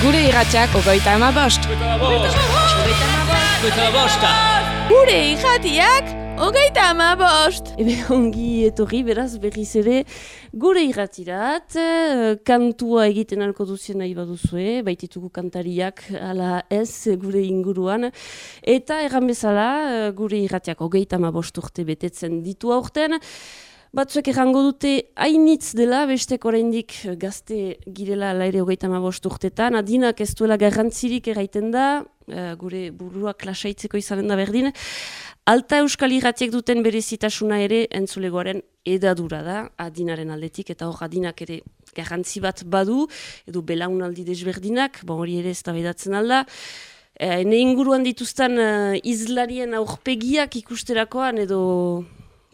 Gure irratxak ogoita ama bost. Gure irratiak ogoita ama bost. Ebe ongi etorri beraz berriz ere gure irratirat, eh, kantua egiten alko duzien nahi baduzue, baititugu kantariak ala ez gure inguruan, eta erran bezala eh, gure irratiak ogeita ama bost urte betetzen ditu aurten, Batzuek errango dute hainitz dela, bestek oraindik gazte girela laire hogeita bost urtetan, adinak ez duela garrantzirik eraiten da, uh, gure burua klasaitzeko izanen da berdin, alta euskal irratiek duten berezitasuna ere entzulegoaren edadura da, adinaren aldetik, eta hor adinak ere garrantzi bat badu, edo belaunaldi desberdinak, bon hori ere ez da. Bedatzen alda, uh, ne inguruan dituzten uh, izlarien aurpegiak ikusterakoan edo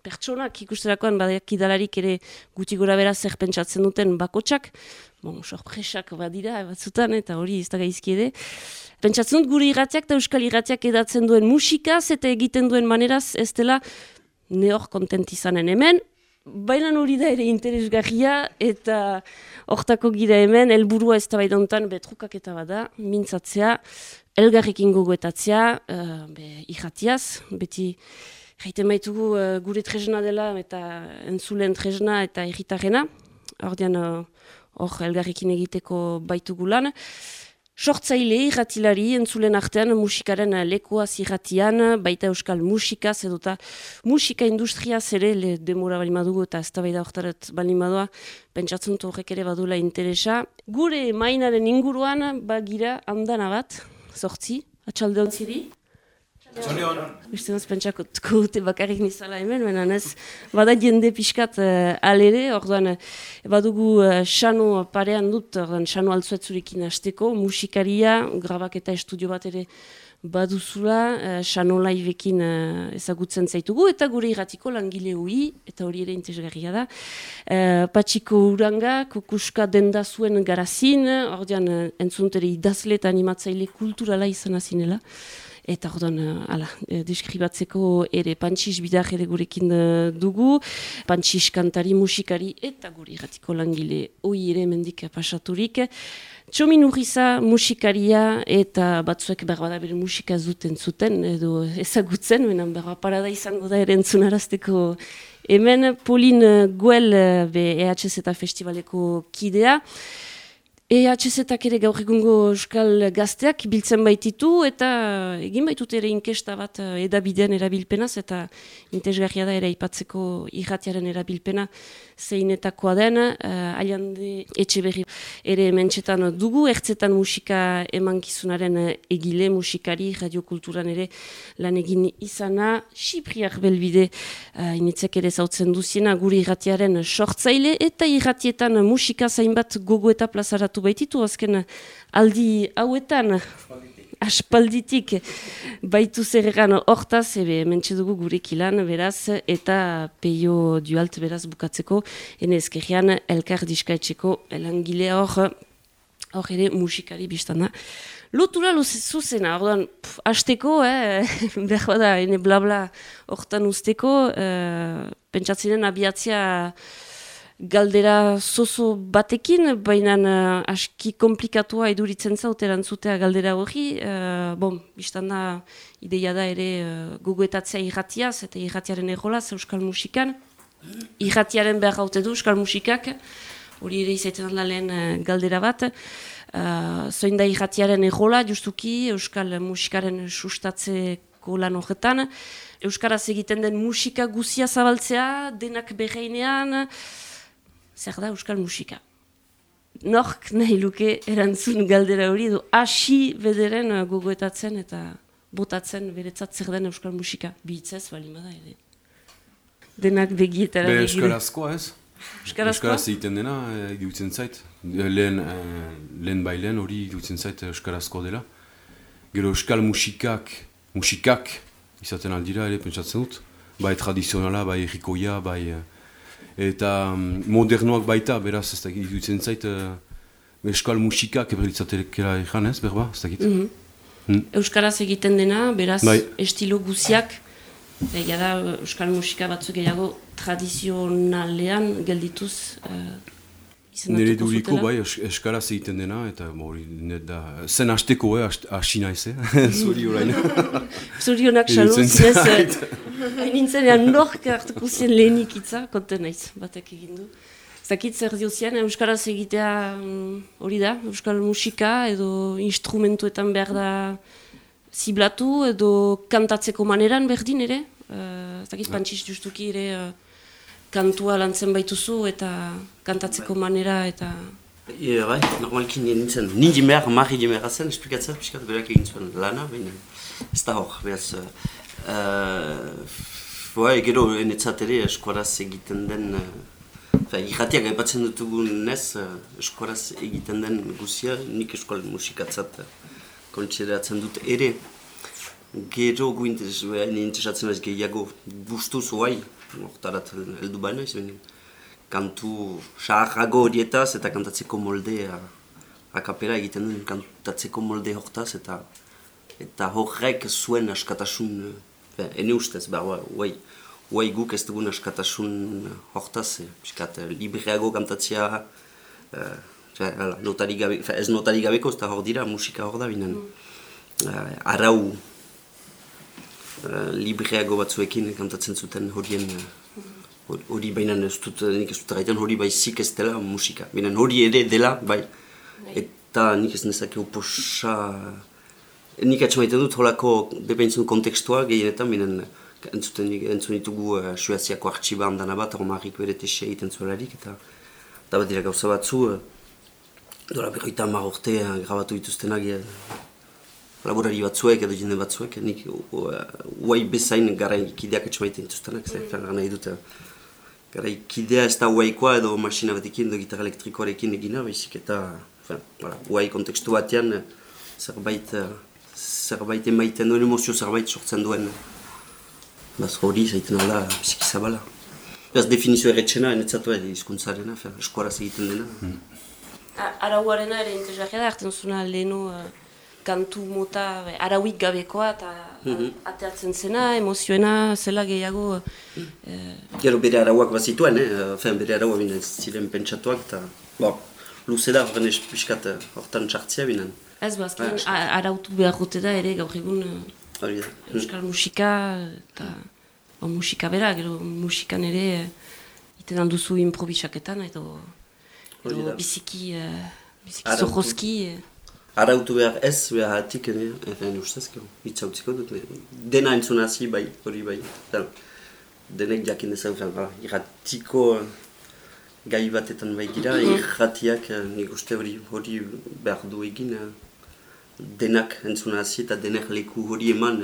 pertsonak ikusterakoan badakidalarik ere guti gora bera zer pentsatzen duten bakotsak, bon, sorpresak badira batzutan eta hori ez da gaizki ere. Pentsatzen dut gure irratiak eta euskal irratiak edatzen duen musikaz eta egiten duen maneraz ez dela neor kontent izanen hemen, Baina hori da ere interesgarria eta hortako gira hemen, helburua ez da baidontan betrukak eta bada, mintzatzea, elgarrekin gogoetatzea, uh, be, irratiaz, beti Jaiten baitugu uh, gure tresna dela eta entzulen tresna eta erritarrena. Ordean eh, hor uh, elgarrekin egiteko baitugu lan. Sortzaile irratilari entzulen artean musikaren lekoa zirratian, baita euskal musika, zeduta musika industria zere le demora bali madugu eta ez da baida horretarat bali madua, pentsatzen horrek ere badula interesa. Gure mainaren inguruan bagira handana bat, sortzi, atxalde ontziri. Txalion. Beste naz pentsako dute bakarrik nizala hemen, baina ez bada jende pixkat uh, alere, orduan uh, badugu uh, xano parean dut, orduan xano altzuetzurikin hasteko, musikaria, grabak eta estudio bat ere baduzula, uh, xano laivekin uh, ezagutzen zaitugu, eta gure irratiko langile hui, eta hori ere intezgarria da. Uh, Patxiko uranga, kukuska denda zuen garazin, orduan uh, entzuntere idazle eta animatzaile kulturala izan azinela eta orduan, uh, ala, e, deskribatzeko ere pantxis bidar ere gurekin uh, dugu, pantxis kantari, musikari eta guri ratiko langile hoi ere mendik pasaturik. Txomin urriza musikaria eta batzuek berbada bere musika zuten zuten edo ezagutzen, menan berba parada izango da ere entzunarazteko hemen, Polin Guel be EHZ eta festivaleko kidea, EHZ-ak ere gaur egungo euskal gazteak biltzen baititu eta egin baitut ere inkesta bat eh, edabidean erabilpenaz eta intezgarria da ere ipatzeko irratiaren erabilpena zeinetakoa den, uh, aliande etxe berri ere mentxetan dugu, ertzetan musika emankizunaren egile musikari radiokulturan ere lan egin izana, Sipriak belbide uh, initzek ere zautzen duziena guri irratiaren sortzaile eta irratietan musika zainbat gogo eta plazaratu baititu, azken aldi hauetan. Aspalditik. Baitu zer egan hortaz, ebe mentxe dugu gurek beraz, eta peio dualt beraz bukatzeko, ene ezkerrian elkar diskaetxeko elangile hor, hor ere musikari biztana. Lotura zuzena, orduan, hasteko, eh, behar bada, ene blabla hortan usteko, eh, pentsatzenen abiatzia, galdera zozo batekin, baina uh, aski komplikatua eduritzen zauteran zutea galdera hori. Uh, bon, biztan da, ideia da ere uh, guguetatzea irratiaz eta irratiaren errolaz euskal musikan. Irratiaren behar haute du euskal musikak, hori ere izaiten da lehen uh, galdera bat. Uh, zoin da irratiaren errola, justuki, euskal musikaren sustatzeko lan horretan. Euskaraz egiten den musika guzia zabaltzea, denak berreinean, zer da euskal musika. Nork nahi luke erantzun galdera hori edo hasi bederen uh, gogoetatzen eta botatzen beretzat zer den euskal musika. Bitzez, bali bada ere. Denak begietara Be, euskarazkoa ez? Euskarazkoa? Euskaraz egiten dena, e, zait. Lehen, e, lehen bai lehen hori idutzen zait euskarazkoa dela. Gero euskal musikak, musikak, izaten aldira ere pentsatzen dut. Bai tradizionala, bai errikoia, bai... Eta um, modernoak baita, beraz, ez dakit, dutzen zait, uh, eskal musikak ebrilitzatelekera ezan ez, berba, ez dakit. Mm -hmm. Euskaraz egiten dena, beraz, bai. estilo guziak, egia Euskal musika batzuk gehiago tradizionalean geldituz uh, Nire duriko bai es- eskaraz egiten dena, eta hori net da, zen hasteko, eh, hasi naiz, eh, zuri orain. Zorionak xalo, zinez, hain nintzenean nork hartuko zien lehenik hitza, konten naiz, batek egin du. Zakit zer diozien, Euskaraz egitea mm, hori da, Euskal musika edo instrumentuetan behar da ziblatu edo kantatzeko maneran berdin ere. Uh, Zakit pantxiz justuki ere uh, kantua lantzen baituzu eta kantatzeko manera eta... E, bai, normalki nien nintzen, ni jimer, marri jimera zen, esplikatzea, piskat berak egin zuen lana, baina ez da hor, behaz, uh, bai, gero enetzat ere eskuaraz egiten den, uh, irratiak aipatzen dutugunez, uh, eskuaraz egiten den guzia, nik eskual musikatzat kontsideratzen dut ere, gero gu interes, bai, ni interesatzen ez gehiago bustuz oai, hortarat heldu baina, izan, kantu saharrago horietaz eta kantatzeko moldea akapera egiten duen kantatzeko molde hortaz eta eta horrek zuen askatasun eh, ene ustez, behar, uai, uai guk ez dugun askatasun hortaz, eh, piskat, eh, libreago kantatzea, eh, fe, hala, notari gabe, fe, ez notari gabeko, ez da hor dira, musika hor da binen. Eh, arau eh, libreago batzuekin kantatzen zuten horien eh, hor- hori baina ez dut, nik ez dut gaiten hori baizik ez dela musika. Baina hori ere dela, bai. Eta nik ez nezake oposa... Nik atxe maiten dut holako bepentzun kontekstua gehienetan, baina entzuten entzun ditugu uh, Sueziako artxiba handana bat, romarrik bere egiten zuelarik, eta eta bat dira gauza batzu, uh, dola berroita hamar urte uh, grabatu dituztenak uh, laborari batzuek edo jende batzuek, nik uai bezain garaikideak etxemaiten dituztenak, zer, mm. nahi dut, garaikidea ez da uaikoa edo masina batekin edo gitarra elektrikoarekin egina, baizik eta, fin, voilà, uai kontekstu batean eh, zerbait, eh, zerbait emaiten duen emozio zerbait sortzen duen. Baz hori zaiten alda biziki zabala. Beraz definizio erretxena, enetzatu edo hizkuntzarena, fin, eskuaraz egiten dena. A- Arauarena ere interesgarria da, hartzen zuna lehenu uh, kantu mota arauik gabekoa eta Mhm. ateatzen zena, emozioena, zela gehiago eh, Gero bere arauak bazituen, eh? Fen, bere arauak binen ziren pentsatuak, eta bo, luze da horren es- pixkat eh, hortan txartzea binen. ez bazken Ah, a- arautu behar dute da ere gaur egun eh, Hori da. euskal musika eta o, musika bera, gero musikan ere eh, iten alduzu improvisaketan edo, edo biziki, uh, biziki zorrozki. Arautu behar ez, behar hatik, ere, eren ustez, gero, hitza utziko dut, eh, dena entzun hasi bai, hori bai. Fen, denek jakin dezagun, fen, hala, irratiko eh, gai batetan bai gira, irratiak eh, nik uste hori hori behar du egin, denak entzun hasi eta denek leku hori eman,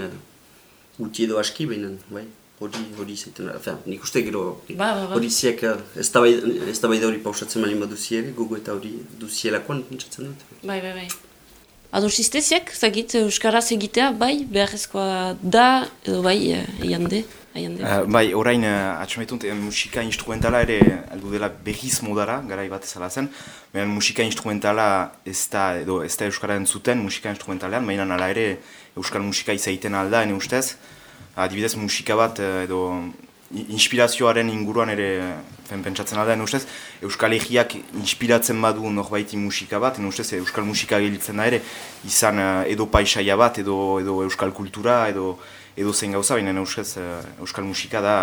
gutxi edo aski behinan, bai. Hori, hori zaiten, fen, nik uste gero, Ba, ba, ba. hori ziek, ez da bai hori pausatzen bali baduzi ere, gogo eta hori duzielakoan pentsatzen dut. Bai, bai, bai. Ados izteziak, zagit, Euskaraz egitea, bai, beharrezkoa da, edo bai, eh, eiande, eiande. Uh, bai, orain uh, atxametun uh, musika instrumentala ere aldu dela behiz modara, garai bat ezala zen. Baina musika instrumentala ez da, edo ez da Euskara entzuten musika instrumentalean, baina ala ere Euskal musika izaiten alda, ene ustez. Adibidez musika bat eh, edo inspirazioaren inguruan ere fen pentsatzen alda, ene ustez. Euskal egiak inspiratzen badu norbaiti musika bat, ene ustez Euskal musika gelitzen da ere, izan eh, edo paisaia bat, edo, edo Euskal kultura, edo edo zein gauza, baina euskaz, eh, euskal musika da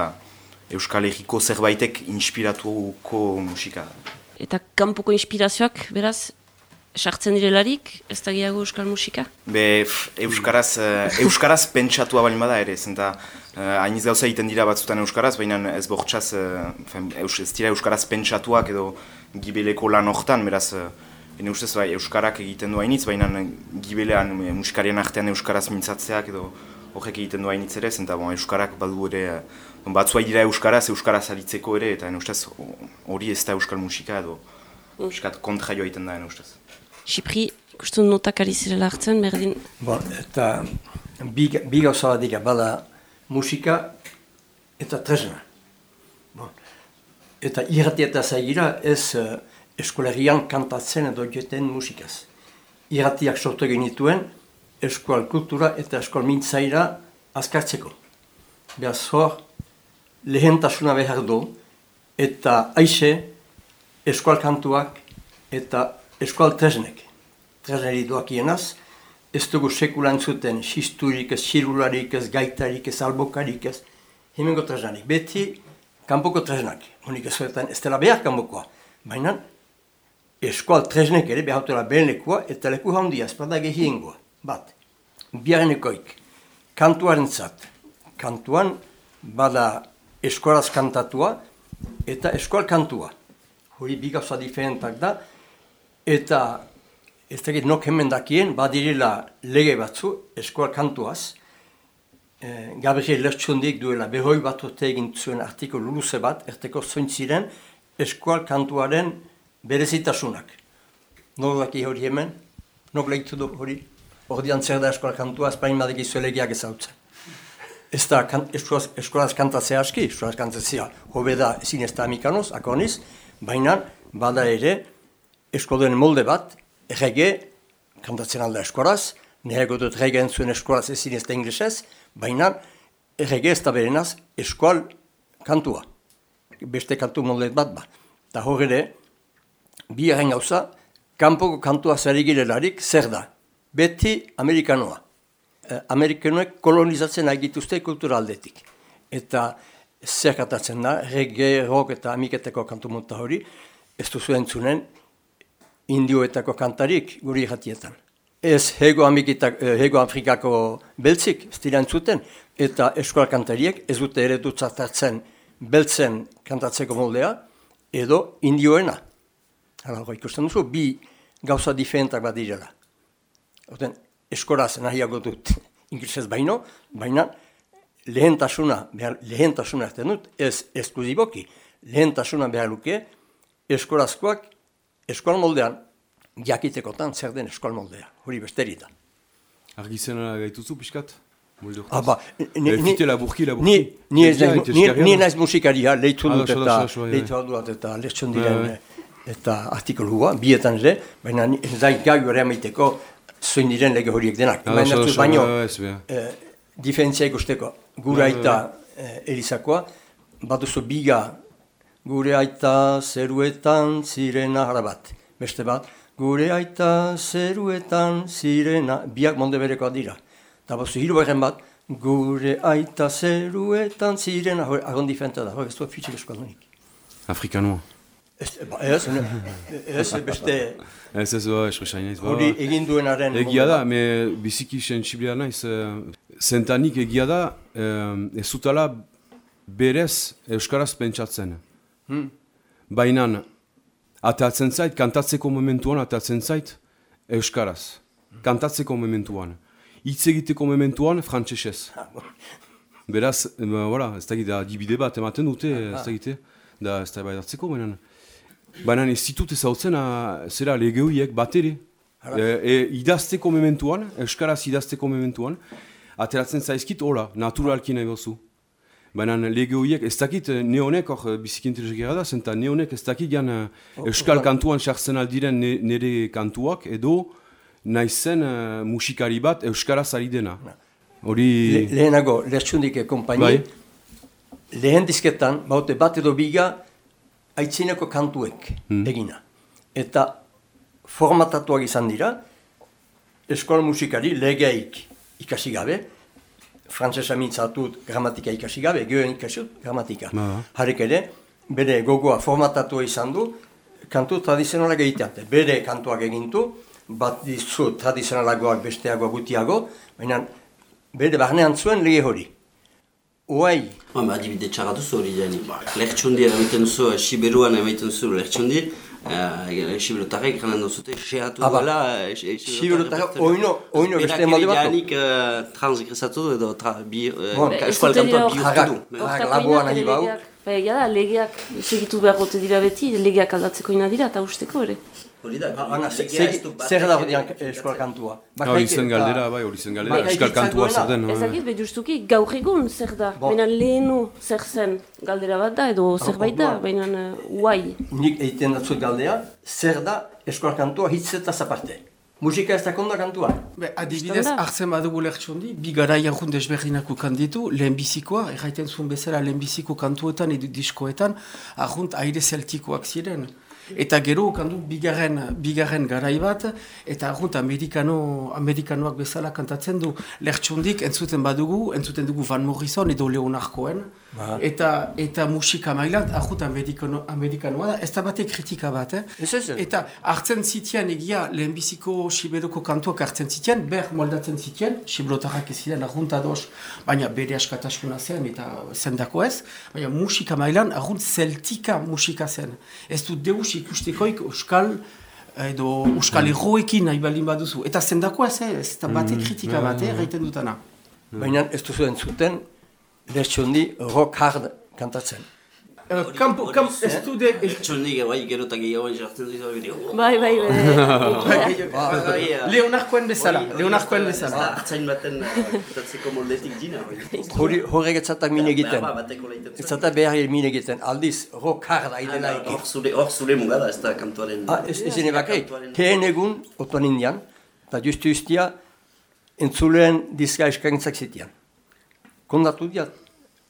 euskal egiko zerbaitek inspiratuko musika. Eta kanpoko inspirazioak, beraz, sartzen direlarik, ez da gehiago Euskal musika? Be, pff, euskaraz, eh, euskaraz pentsatua bali bada ere, zenta hainiz gauza egiten dira batzutan euskaraz, baina ez bortxaz, eh, fen, eus, ez dira euskaraz pentsatuak edo gibeleko lan hortan, beraz, eh, Ene ustez bai, euskarak egiten du hainitz, baina gibelean eh, musikarien artean euskaraz mintzatzeak edo horrek egiten du hainitz ere, zenta bon, euskarak badu ere, eh, batzuai dira euskaraz, euskaraz aritzeko ere, eta ene ustez hori ez da euskal musika edo Piskat kontra joa egiten da, ene ustez. Xipri, ikusten notak ari zirela hartzen, berdin, Bon, eta bi, bi gauza bat dira, bada musika eta tresna. Bon. Eta irrati eta zaigira ez uh, eskolarian kantatzen edo joten musikaz. Irratiak sortu egin dituen eskual kultura eta eskual mintzaira azkartzeko. Beraz hor, lehentasuna behar du eta aixe eskual kantuak eta eskual tresnek. Tresneri doakienaz, ez dugu sekulan zuten xisturik, ez xirularik, ez gaitarik, ez albokarik, ez hemengo tresnarik. Beti, kanpoko tresnak. Honik ez zuetan, ez dela behar kanpokoa. Baina, eskual tresnek ere behautela behen eta leku handia, espada gehiengoa. Bat, biarenekoik, kantuaren zat. Kantuan, bada eskolaz kantatua eta eskual kantua. Hori bigauza diferentak da, eta ez dakit nok hemen dakien, badirila lege batzu eskual kantuaz. E, Gabriel Lertxundik duela behoi bat urte egin zuen artiko luluze bat, erteko zointziren eskual kantuaren berezitasunak. Nok daki hori hemen, nok lehitu du hori, hori zer da eskual kantua, espain madegi zuelegiak ezautzen. Ez da kan, eskolaz, eskolaz kantatzea aski, eskolaz kantatzea hobe da ezin ez da amikanoz, akoniz, baina bada ere eskolen molde bat, errege kantatzen alda eskolaz, nire dut errege entzuen eskolaz ezin ez da inglesez, baina errege ez da berenaz eskual kantua. Beste kantu molde bat ba. Eta hor ere, bi erren gauza, kanpoko kantua zer zer da. Beti amerikanoa. Eh, Amerikanoek kolonizatzen agituzte kulturaldetik. Eta zer katatzen da, reggae, rock eta amiketeko kantu monta hori, ez duzu entzunen indioetako kantarik guri jatietan. Ez hego, amikitak, eh, hego Afrikako beltzik, ez dira entzuten, eta eskola kantariek ez dute ere dutzartzen beltzen kantatzeko moldea, edo indioena. Hala, ikusten duzu, bi gauza diferentak bat direla. Oten, eskoraz nahiago dut inglesez baino, baina lehentasuna, behar, lehentasuna erten dut, ez esklusiboki, lehentasuna behar luke eskorazkoak eskola moldean jakitekotan zer den eskola moldea, hori besteri da. Argizena gaituzu pixkat? Ah, ba, ni, ni, laburki, laburki. Ni, ni, ez naiz, ni, ni naiz musikaria, lehitu dut eta, lehitu dut eta lehtzen diren, eta artikulua, bietan ere, baina ez da gai ere amaiteko, zoin diren lege horiek denak. Ah, Baina ez baino, eh, diferentzia ikusteko, gure aita eh, erizakoa, bat biga, gure aita zeruetan zirena bat. Beste bat, gure aita zeruetan zirena, biak monde berekoa dira. Eta bat hiru bat, gure aita zeruetan zirena, agon diferentzia da, ez du fitxik eskualdunik. Afrikanoa. Ba, ez, ez, beste... Ez ez, eskusa naiz. Hori egin duenaren... Egia da, me biziki sensibilea naiz. Zentanik egia da, ez zutala berez Euskaraz pentsatzen. Hmm. Baina, atatzen zait, kantatzeko momentuan atatzen zait Euskaraz. Kantatzeko momentuan. Itz egiteko momentuan, frantzesez. Beraz, voilà, ez da gita, dibide bat ematen dute, ez da gite, da ez da bai datzeko, baina... Baina ez ditut ezautzen, zera legeuiek bat ere. E, e, idazteko mementuan, euskaraz idazteko mementuan, ateratzen zaizkit, hola, naturalki nahi gozu. Baina legeuiek, ez dakit, neonek hor bizikintelezek da, zenta neonek ez dakit gian euskal kantuan sartzen aldiren nire kantuak, edo naizen uh, musikari bat euskaraz ari dena. Hori... Le, lehenago, lertxundik kompaini, bai. lehen disketan, baute bat edo biga, aitzineko kantuek hmm. egina. Eta formatatuak izan dira, eskola musikari legeik ikasi gabe, frantzesa mintzatut gramatika ikasi gabe, geoen ikasut gramatika. Ba. Harek ere, bere gogoa formatatua izan du, kantu tradizionalak egiteate. Bere kantuak egintu, bat dizu tradizionalagoak besteago gutiago, baina bere barnean zuen lege hori. Oai. Ba, adibide txarra duzu hori denik. Ba, lertxundi emaiten duzu, Siberuan emaiten duzu lertxundi. Uh, Siberotarrek gana duzute, xeatu dela. Siberotarrek, oino, oino, beste emade bat. Berak ere transgresatu edo tra, bi, eskual kantua bihurtu du. Harrak laboan nahi bau. Baina, legeak segitu behar gote dira beti, legeak aldatzeko ina dira, eta usteko ere. Zer da hori eskola kantua? Hori zen galdera, bai, hori zen galdera, eskal kantua zer den. Ez dakit, be justuki, gaur egun zer da, baina lehenu zer zen galdera bat da, edo zerbait da, baina uai. Nik egiten datzut galdea, zer da eskola kantua hitzetaz aparte? Musika ez da konda kantua? Be, adibidez, hartzen badugu lertxondi, bi gara jarrun desberdinako kanditu, lehenbizikoa, erraiten zuen bezala lehenbiziko kantuetan edo diskoetan, arrunt aire zeltikoak ziren. Eta gero, kandu, bigarren, bigarren garai bat, eta argunt amerikano, amerikanoak bezala kantatzen du, lertxundik entzuten badugu, entzuten dugu Van Morrison edo Leonard Cohen, Ba. eta, eta musika mailan, argunt amerikano, amerikanoa da, ez da bate kritika bat, eh? Ez ez. Eta hartzen zitian egia lehenbiziko Siberoko kantuak hartzen zitian, ber moldatzen zitian, Siberotarrak ez ziren argunt ados, baina bere askatasuna zen eta zendako ez, baina musika mailan argunt zeltika musika zen. Ez du deus ikustekoik euskal edo euskal erroekin nahi baldin baduzu. Eta zendako ez, ez da bate kritika bat, eh, gaiten dutana. Baina ez duzu entzuten, lertxondi rock hard kantatzen. Eh, Kampo, kampo, ez du de... Txondik, bai, gero eta gehiagoan jartzen dut, bai, Bai, bai, Leonarkoen bezala, Leonarkoen bezala. Artzain baten kutatzeko moldetik dina. Hori horrek ez zata min egiten. Ez zata behar min egiten. Aldiz, rock hard aidela Hor zure, hor zure mugada, ez da kantuaren... Ah, ez ene bakai. Heen egun, otuan indian, eta justu justia, entzuleen dizka eskaintzak zitian. Kondatu diat,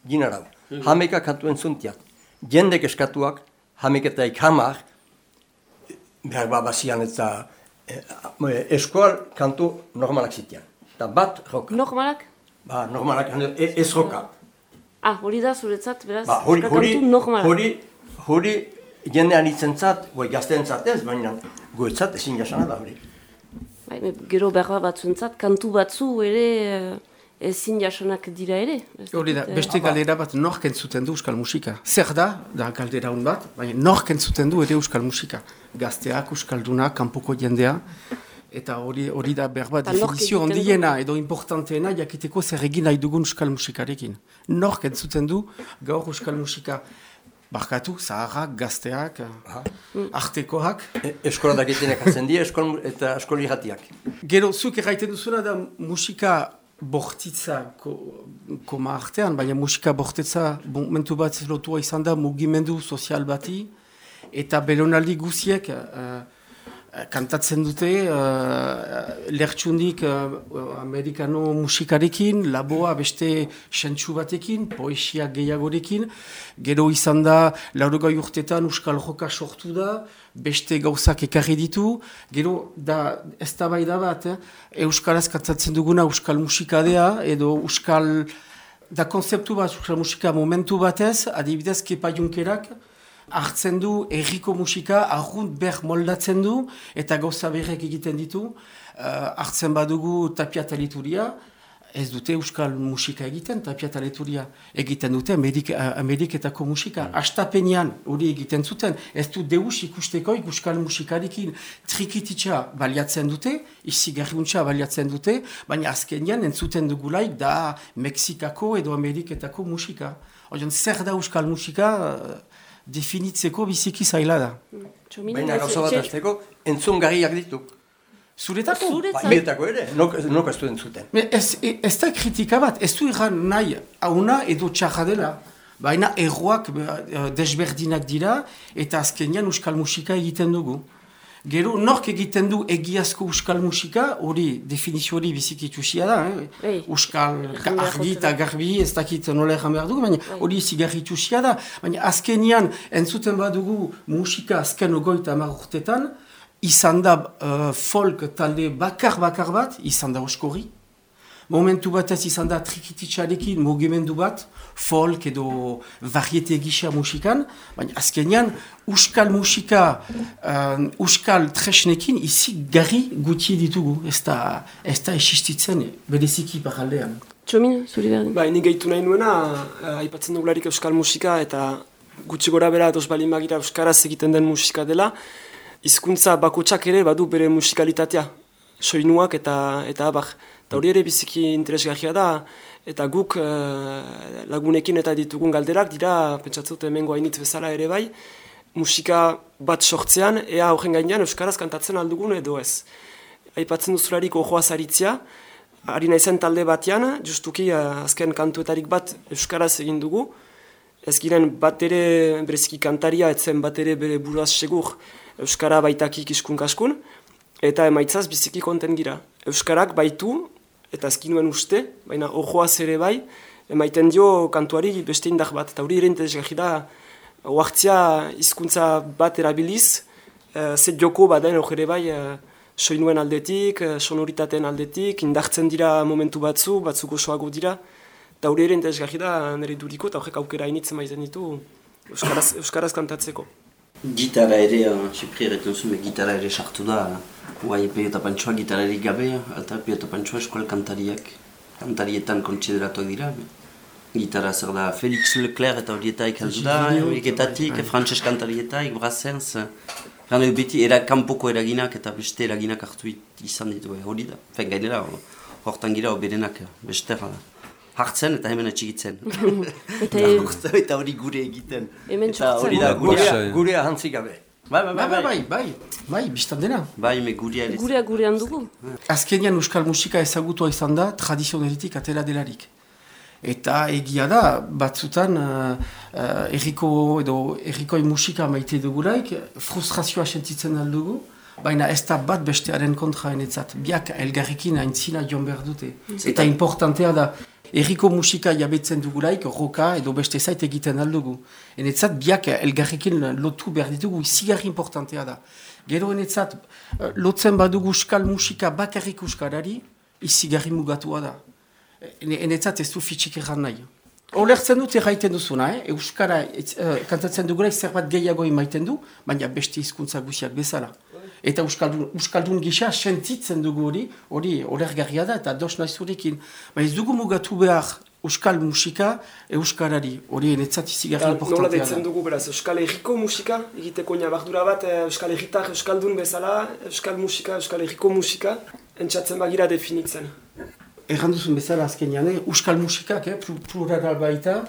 ginarau. Hameka kantu entzuntiat. Jendek eskatuak, hamek eta ikhamar, behar babazian eta eh, eskoal kantu normalak zitian. Eta bat roka. Normalak? Ba, normalak, e- ez roka. Ah, hori da zuretzat, beraz, Ba, hori, hori, kantu normalak. hori, hori jendean itzentzat, goi gazteentzat ez, baina goetzat ezin jasana da hori. Bai, gero berba batzuentzat, kantu batzu ere eh, ezin jasonak dira ere. Hori da, eh, beste galdera bat nork entzuten du euskal musika. Zer da, da galdera hon bat, baina nork entzuten du ere euskal musika. Gazteak, euskaldunak, kanpoko jendea, eta hori hori da berba definizio ondiena edo importanteena jakiteko zer egin nahi dugun euskal musikarekin. Nork entzuten du gaur euskal musika. Barkatu, zaharrak, gazteak, artekoak. E, eskola dakitenek hatzen dira, eskol, eta eskoli jatiak. Gero, zuk erraiten duzuna da musika bortitza ko, koma artean, baina musika bortitza momentu bat lotua izan da mugimendu sozial bati, eta belonaldi guziek eh, kantatzen dute uh, lertxundik uh, amerikano musikarekin, laboa beste sentsu batekin, poesia gehiagorekin, gero izan da laurogai urtetan Euskal Joka sortu da, beste gauzak ekarri ditu, gero da ez da bai da bat, eh? Euskaraz kantatzen duguna Euskal musikadea, edo Euskal da konzeptu bat Euskal musika momentu batez, adibidez Kepa Junkerak, hartzen du erriko musika, argunt ber moldatzen du, eta gauza berrek egiten ditu, uh, hartzen badugu tapia talituria, ez dute euskal musika egiten, tapia talituria egiten dute Amerik, uh, Ameriketako musika. Astapenean hori egiten zuten, ez du deus ikusteko euskal musikarekin trikititza baliatzen dute, izigarriuntza baliatzen dute, baina azkenean entzuten dugulaik da Mexikako edo Ameriketako musika. Oion, zer da euskal musika, uh, definitzeko biziki zaila da. Baina gauza bat azteko, entzungarriak ditu. Zuretako? Zuretzat? Ba, Niretako ere, nok, nok ez du entzuten. Ez, ez da kritika bat, ez du erran nahi hauna edo txarra dela. Baina erroak eh, desberdinak dira eta azkenean euskal musika egiten dugu. Gero, nork egiten du egiazko euskal musika, hori definizio hori biziki itxusia da. Eh? Bai. Euskal behar argi eta jotzen. garbi ez dakit nola erran behar dugu, baina hori izigarri itxusia da. Baina azkenean entzuten badugu musika azken ogoita hamar urtetan, izan da eh, folk talde bakar-bakar bat, izan da oskorri. Momentu batez izan da trikititxarekin mugimendu bat, folk edo variete gisa musikan, baina azkenean euskal musika, uh, euskal tresnekin izi garri gutxi ditugu, ez da, ez da existitzen bereziki paraldean. Txomin, zuri behar. Ba, nik gehitu nahi nuena, eh, aipatzen dugularik euskal musika eta gutxi gora bera dos balin bagira euskaraz egiten den musika dela, hizkuntza bakotsak ere badu bere musikalitatea, soinuak eta eta abar. Eta hori ere biziki interesgarria da, eta guk eh, lagunekin eta ditugun galderak dira, pentsatzen dut hemengo hainitz bezala ere bai, musika bat sortzean, ea horren gainean euskaraz kantatzen aldugun edo ez. Aipatzen duzularik ojoa zaritzia, Ari naizen talde batean, justuki eh, azken kantuetarik bat euskaraz egin dugu. Ez giren bat ere bereziki kantaria, etzen bat ere bere buruaz segur euskara baitakik iskun kaskun, eta emaitzaz biziki konten gira. Euskarak baitu, eta ezkin nuen uste, baina ojoaz ere bai, emaiten dio kantuari beste indar bat, eta hori ere interesgarri da, oartzia hizkuntza bat erabiliz, uh, ze joko baden hor ere bai uh, soinuen aldetik, uh, sonoritateen aldetik, indartzen dira momentu batzu, batzuk osoago dira, eta hori ere interesgarri da nire duriko, eta horrek aukera hainitzen maizen ditu Euskaraz, Euskaraz kantatzeko. Gitarra ere, uh, Xipri erretzen zuen, gitarra ere sartu da, guai Pio eta Pantsoa gitarrarik gabe, eta Pio eta Pantsoa eskual kantariak, kantarietan kontsideratuak dira. Gitarra zer da, Felix Leclerc eta horietaik heldu da, horietatik, frantses kantarietaik, Brassens, Gano beti era kanpoko eraginak eta beste eraginak hartu izan ditu, eh, hori da. Fen gainera, hortan gira oberenak beste hartzen eta hemen atxigitzen. Eta eta hori gure egiten. Hemen Eta hori da gurea. Gurea. Hantzik gabe. Bai, bai, Bai, bai, bai, bai, bai, bai, biztan dena. Bai, me gurea ere. Gurea gurean dugu. Azkenean euskal musika ezagutua izan da tradizionalitik atera delarik. Eta egia da, batzutan uh, uh, erriko edo errikoi musika maite dugulaik, frustrazioa sentitzen aldugu, baina ez da bat bestearen kontra enetzat. Biak elgarrikin aintzina joan behar dute. Eta importantea da, erriko musika jabetzen dugulaik, roka edo beste zait egiten aldugu. Enetzat biak elgarrikin lotu behar ditugu, izigarri importantea da. Gero enetzat, eh, lotzen badugu euskal musika bakarrik euskarari, izigarri mugatua da. Ene- Enetzat ez du fitxik erran nahi. Olertzen dut erraiten duzuna, eh? Euskara etz- eh, kantatzen dugula zerbat gehiago emaiten du, baina beste hizkuntza guziak bezala. Eta Euskaldun, Euskaldun gisa sentitzen dugu hori, hori olergarria da eta dos nahi zurekin. Baina ez dugu mugatu behar Euskal musika Euskarari, hori enetzat izigarri Nola importantea deitzen dugu beraz, Euskal Herriko musika, egiteko nabardura bat, eh, Euskal Herritar, Euskaldun bezala, Euskal musika, Euskal Herriko musika, entzatzen bagira definitzen. Erran duzun bezala azkenean, eh? Euskal musikak, eh? plu- plural baita,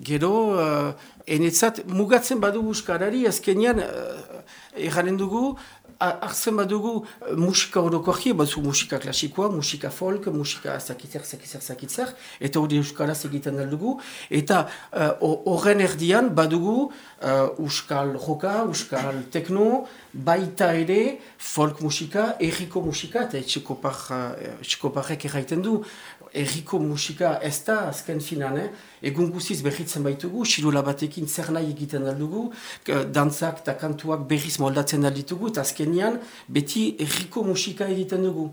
gero, uh, enetzat, mugatzen badugu Euskarari, azkenean, uh, erranen dugu, hartzen badugu eh, musika orokorri, baduzu musika klasikoa, musika folk, musika zakitzer, zakitzer, zakitzer, eta hori Euskaraz egiten aldugu, eta eh, ho- horren erdian badugu uh, Euskal roka, Euskal tekno, baita ere folk musika, erriko musika, eta etxekopar, uh, etxekoparrek erraiten du, erriko musika ez da azken finan, eh? egun guziz berritzen baitugu, xilula batekin zer nahi egiten aldugu, dantzak eta kantuak berriz moldatzen alditugu, eta azkenian beti erriko musika egiten dugu.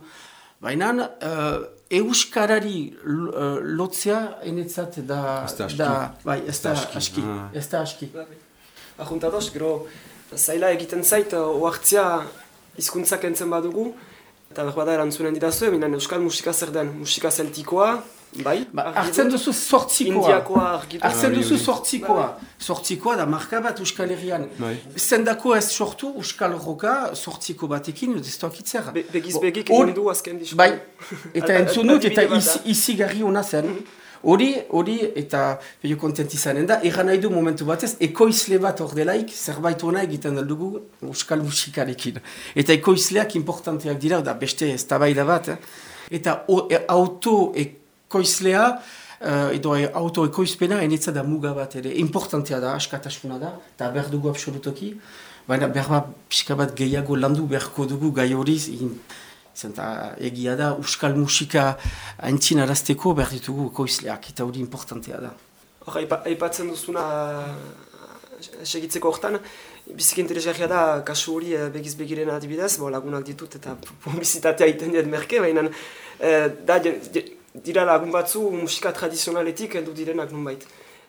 Baina uh, euskarari uh, lotzea enetzat da, Ez da aski. da bai, ez da aski. aski, Ah. ez da aski. Ajuntatoz, gero, zaila egiten zait, eh, oartzia hizkuntzak entzen badugu, eta berbada erantzunen didazue, minan Euskal musika zer den, musika zeltikoa, bai? Ba, hartzen duzu sortzikoa. Indiakoa argi dut. Hartzen duzu sortzikoa. Sortzikoa da marka bat Euskal Herrian. Bai. Zendako ez sortu Euskal Roka sortziko batekin, ez doakitzer. Be, begiz begik egin du azken disko. Bai, eta entzun dut, eta izi, da. izigarri hona zen. Hori, hori, eta peio kontent izanen da, erran nahi du momentu batez, ekoizle bat ordelaik, zerbait hona egiten aldugu Euskal musikarekin. Eta ekoizleak importanteak dira, da beste ez bat, eh? eta e, auto ekoizlea, uh, edo e, auto ekoizpena, enetza da muga bat ere, importantea da, askatasuna da, eta behar dugu absolutoki, baina behar bat pixka bat gehiago landu beharko dugu gai hori, in- Zenta egia da, euskal musika haintzin arazteko behar ditugu ekoizleak, eta hori importantea da. Hor, aipa, aipatzen duzuna eh, segitzeko hortan, biziki interesgarria da kasu hori eh, begiz begiren adibidez, bo, lagunak ditut eta publizitatea iten diet merke, baina eh, da, dira lagun batzu musika tradizionaletik heldu direnak nunbait.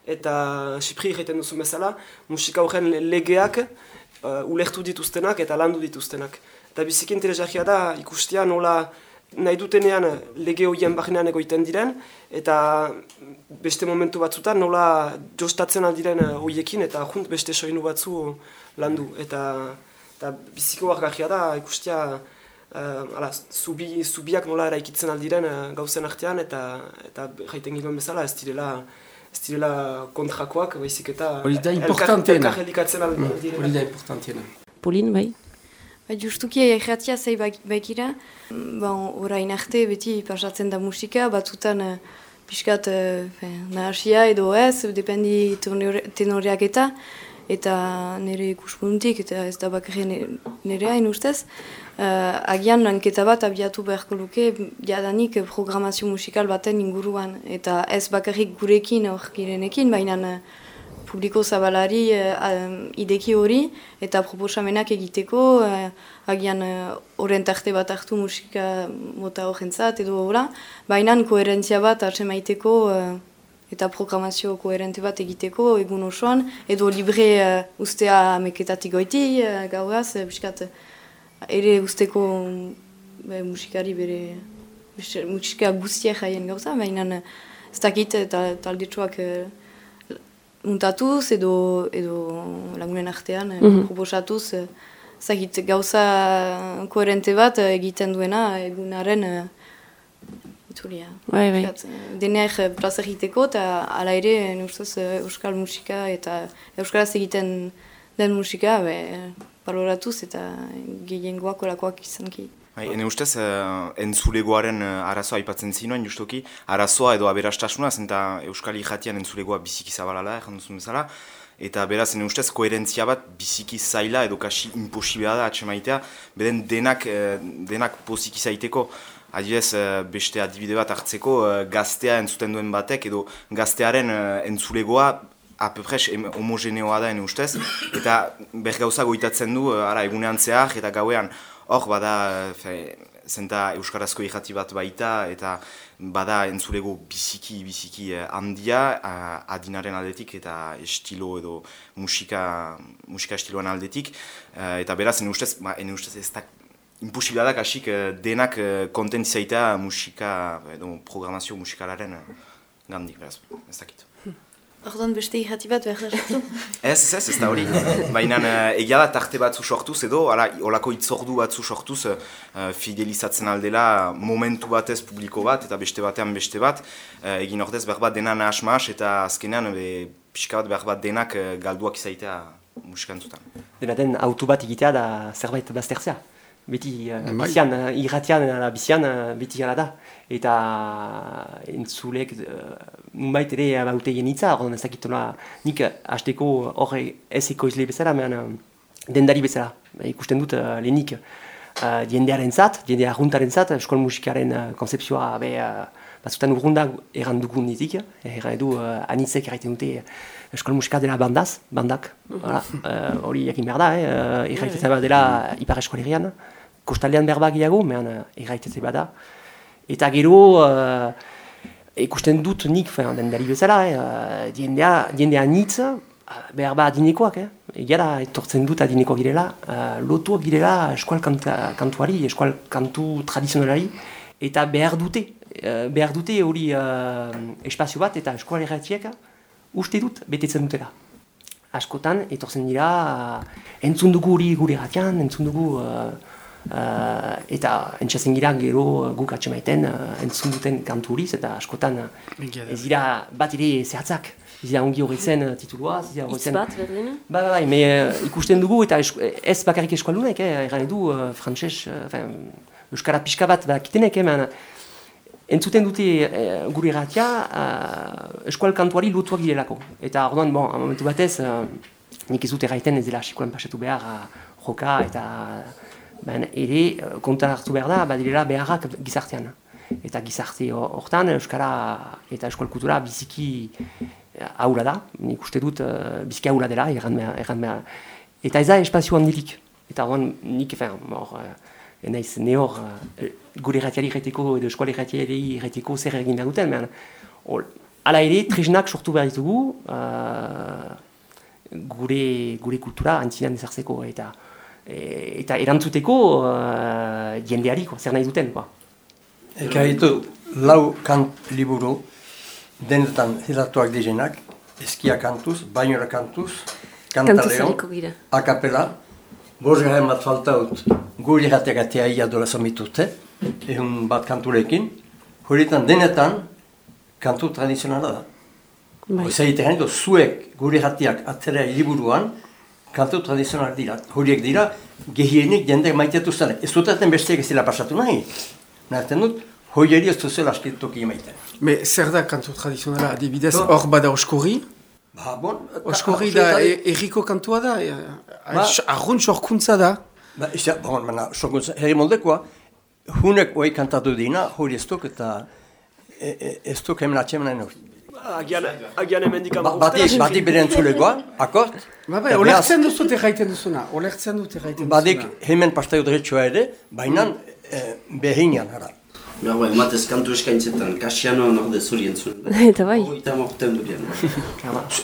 Eta Xipri egiten duzu bezala, musika horren legeak eh, ulertu dituztenak eta landu dituztenak. Eta biziki interesgarria da ikustia nola nahi dutenean lege horien barnean egoiten diren, eta beste momentu batzutan nola jostatzen aldiren horiekin eta junt beste soinu batzu landu. Eta, eta biziko argarria da ikustia uh, ala, zubi, zubiak nola eraikitzen aldiren uh, gauzen artean eta eta jaiten giluen bezala ez direla ez direla kontrakoak, baizik eta Hori da elkar- elkar al- aldirela. Hori da importanteena. Polin, bai? Ba, justuki erratia zei bak- baikira, ba, orain arte beti pasatzen da musika, batzutan uh, pixkat uh, nahasia edo ez, dependi tenore- tenoreak eta, eta nire ikuspuntik, eta ez da bakarri nire hain ustez, uh, agian lanketa bat abiatu beharko luke jadanik programazio musikal baten inguruan, eta ez bakarrik gurekin hor girenekin, baina uh, publiko zabalari uh, ideki hori eta proposamenak egiteko uh, agian horren uh, tarte bat hartu musika mota horrentzat edo hola, baina koherentzia bat hartzen maiteko eta programazio koherente bat egiteko egun osoan, edo libre uh, ustea meketatik goiti uh, gauaz, uh, biskat, ere usteko be, musikari bere musika guztia jaien gauza, baina ez dakit taldetxoak muntatuz edo, edo lagunen artean mm -hmm. proposatuz zagit gauza koherente bat egiten duena egunaren ituria. Bai, bai. Deneak plaza egiteko eta ala ere nustuz euskal musika eta euskaraz egiten den musika be, baloratuz eta gehiengoak olakoak izanki. Bai, ene ustez, uh, entzulegoaren uh, arazoa aipatzen zinuen, justoki, arazoa edo aberastasuna, zenta Euskal Ijatian entzulegoa biziki zabalala, egin duzun bezala, eta beraz, ene ustez, koherentzia bat biziki zaila edo kasi imposibela da atxemaitea, beden denak, uh, denak poziki zaiteko, adibidez, beste adibide bat hartzeko, gaztea entzuten duen batek, edo gaztearen entzulegoa, apepres homogeneoa da ene ustez, eta bergauza goitatzen du, ara, egunean zehar, eta gauean, hor bada fe, zenta euskarazko irrati bat baita eta bada entzulego biziki biziki eh, handia adinaren aldetik eta estilo edo musika musika estiloan aldetik. Eh, eta beraz ene ustez ba ene ustez ez da imposibla da kasik eh, denak kontentzaita musika edo programazio musikalaren gandik beraz ez dakit Ordan beste irrati bat behar da Ez, ez, ez, ez da hori. Baina uh, egia da tarte batzu sortuz edo, ala, olako itzordu batzu sortuz uh, fidelizatzen aldela momentu batez publiko bat eta beste batean beste bat. Uh, egin ordez behar bat dena nahas eta azkenean be, pixka bat behar bat denak uh, galduak izaitea musikantzutan. Dena den autu bat egitea da zerbait baztertzea. Beti uh, bizian, uh, irratian, uh, bizian, uh, beti gana da. Eta entzulek uh, ere baute genitza, orduan ez nik hasteko horre ez ekoizle bezala, mehan uh, dendari bezala. ikusten dut uh, lehenik uh, diendearen zat, diendea juntaren zat, eskol musikaren uh, konzeptzioa be, uh, batzutan urrunda erran dugun nizik, erran edu uh, anitzek erraiten dute eskol musika dela bandaz, bandak, hori uh, jakin behar da, eh, uh, dela ipar eskolerian, kostalean behar bagiago, mehan uh, erraiten bada, Eta gero, uh, ikusten dut nik, fean, den dali bezala, eh, diendea, diendea nitz, behar ba adinekoak, eh? Egira, etortzen dut adineko girela, uh, lotuak girela eskual kanta, kantuari, eskual kantu tradizionalari, eta behar dute, uh, behar dute hori uh, espazio bat, eta eskual erratiek, uste dut, betetzen dutela. Askotan, etortzen dira, uh, entzun dugu hori gure erratian, entzun dugu... Uh, eta entzazen gira gero guk atxemaiten uh, entzun duten kanturiz eta askotan uh, ez dira bat ere zehatzak ez dira ongi horretzen uh, titulua Itz bat, berdin? Ba, ba, ba, me uh, ikusten dugu eta ez bakarrik eskualunek, eh, eran edu uh, frantxez, uh, euskara pixka bat bakitenek, eh, entzuten dute uh, gure erratia uh, eskual kantuari lotuak girelako. Eta orduan, bon, momentu batez, uh, nik ez dut erraiten ez dela asikoan pasatu behar uh, joka eta ben, ere eh, kontan hartu behar da, badirela beharrak gizartean. Eta gizarte hortan, Euskara eta Euskal Kultura biziki haura eh, da, nik uste dut uh, biziki haura dela, erran behar. Eta ez da espazio handirik. Eta hon, nik, efen, mor, uh, naiz, ne hor, uh, gure erratiari erreteko edo eskuale erratiari erreteko zer egin behar duten, ben, ala ere, tresnak sortu behar ditugu, uh, gure, gure kultura antzinean ezartzeko, eta e, eta erantzuteko uh, jendeari, zer nahi duten. Ba. Eka ditu, lau kant liburu, denetan ziratuak dizenak, eskia kantuz, bainora kantuz, kantaleon, akapela, bos garen bat falta dut, guri jateak atea ia dola zomitute, egun bat kanturekin, horietan denetan, kantu tradizionala da. Bai. Oza egiten zuek guri jatiak atzera liburuan, kantu tradizionalak dira. Horiek dira, gehienik jendek maiteatu zen. Ez dutaten besteak ez dira pasatu nahi. Nahten dut, horieri ez duzela askitoki emaiten. Me zer da kantu tradizionala adibidez, hor bada oskorri? Ba, bon. Oskorri da, e, erriko kantua da, e, ba, arrun sorkuntza da. Ba, ez da, bon, mana, sorkuntza, herri moldekoa, hunek hori kantatu dina, hori ez duk eta e, ez duk hemen atxemen nahi Agian, agian hemen dikan Ba- Bati, bati bere entzulegoa, akort? Ba, Eta olertzen duzut erraiten duzuna, olertzen dut erraiten duzuna. Badik hemen pastaio dretsua ere, baina eh, behinan, hara. Ja, bai, matez kantu eskaintzetan, kasiano norde zuri entzun. Eta bai. Eta morten durian.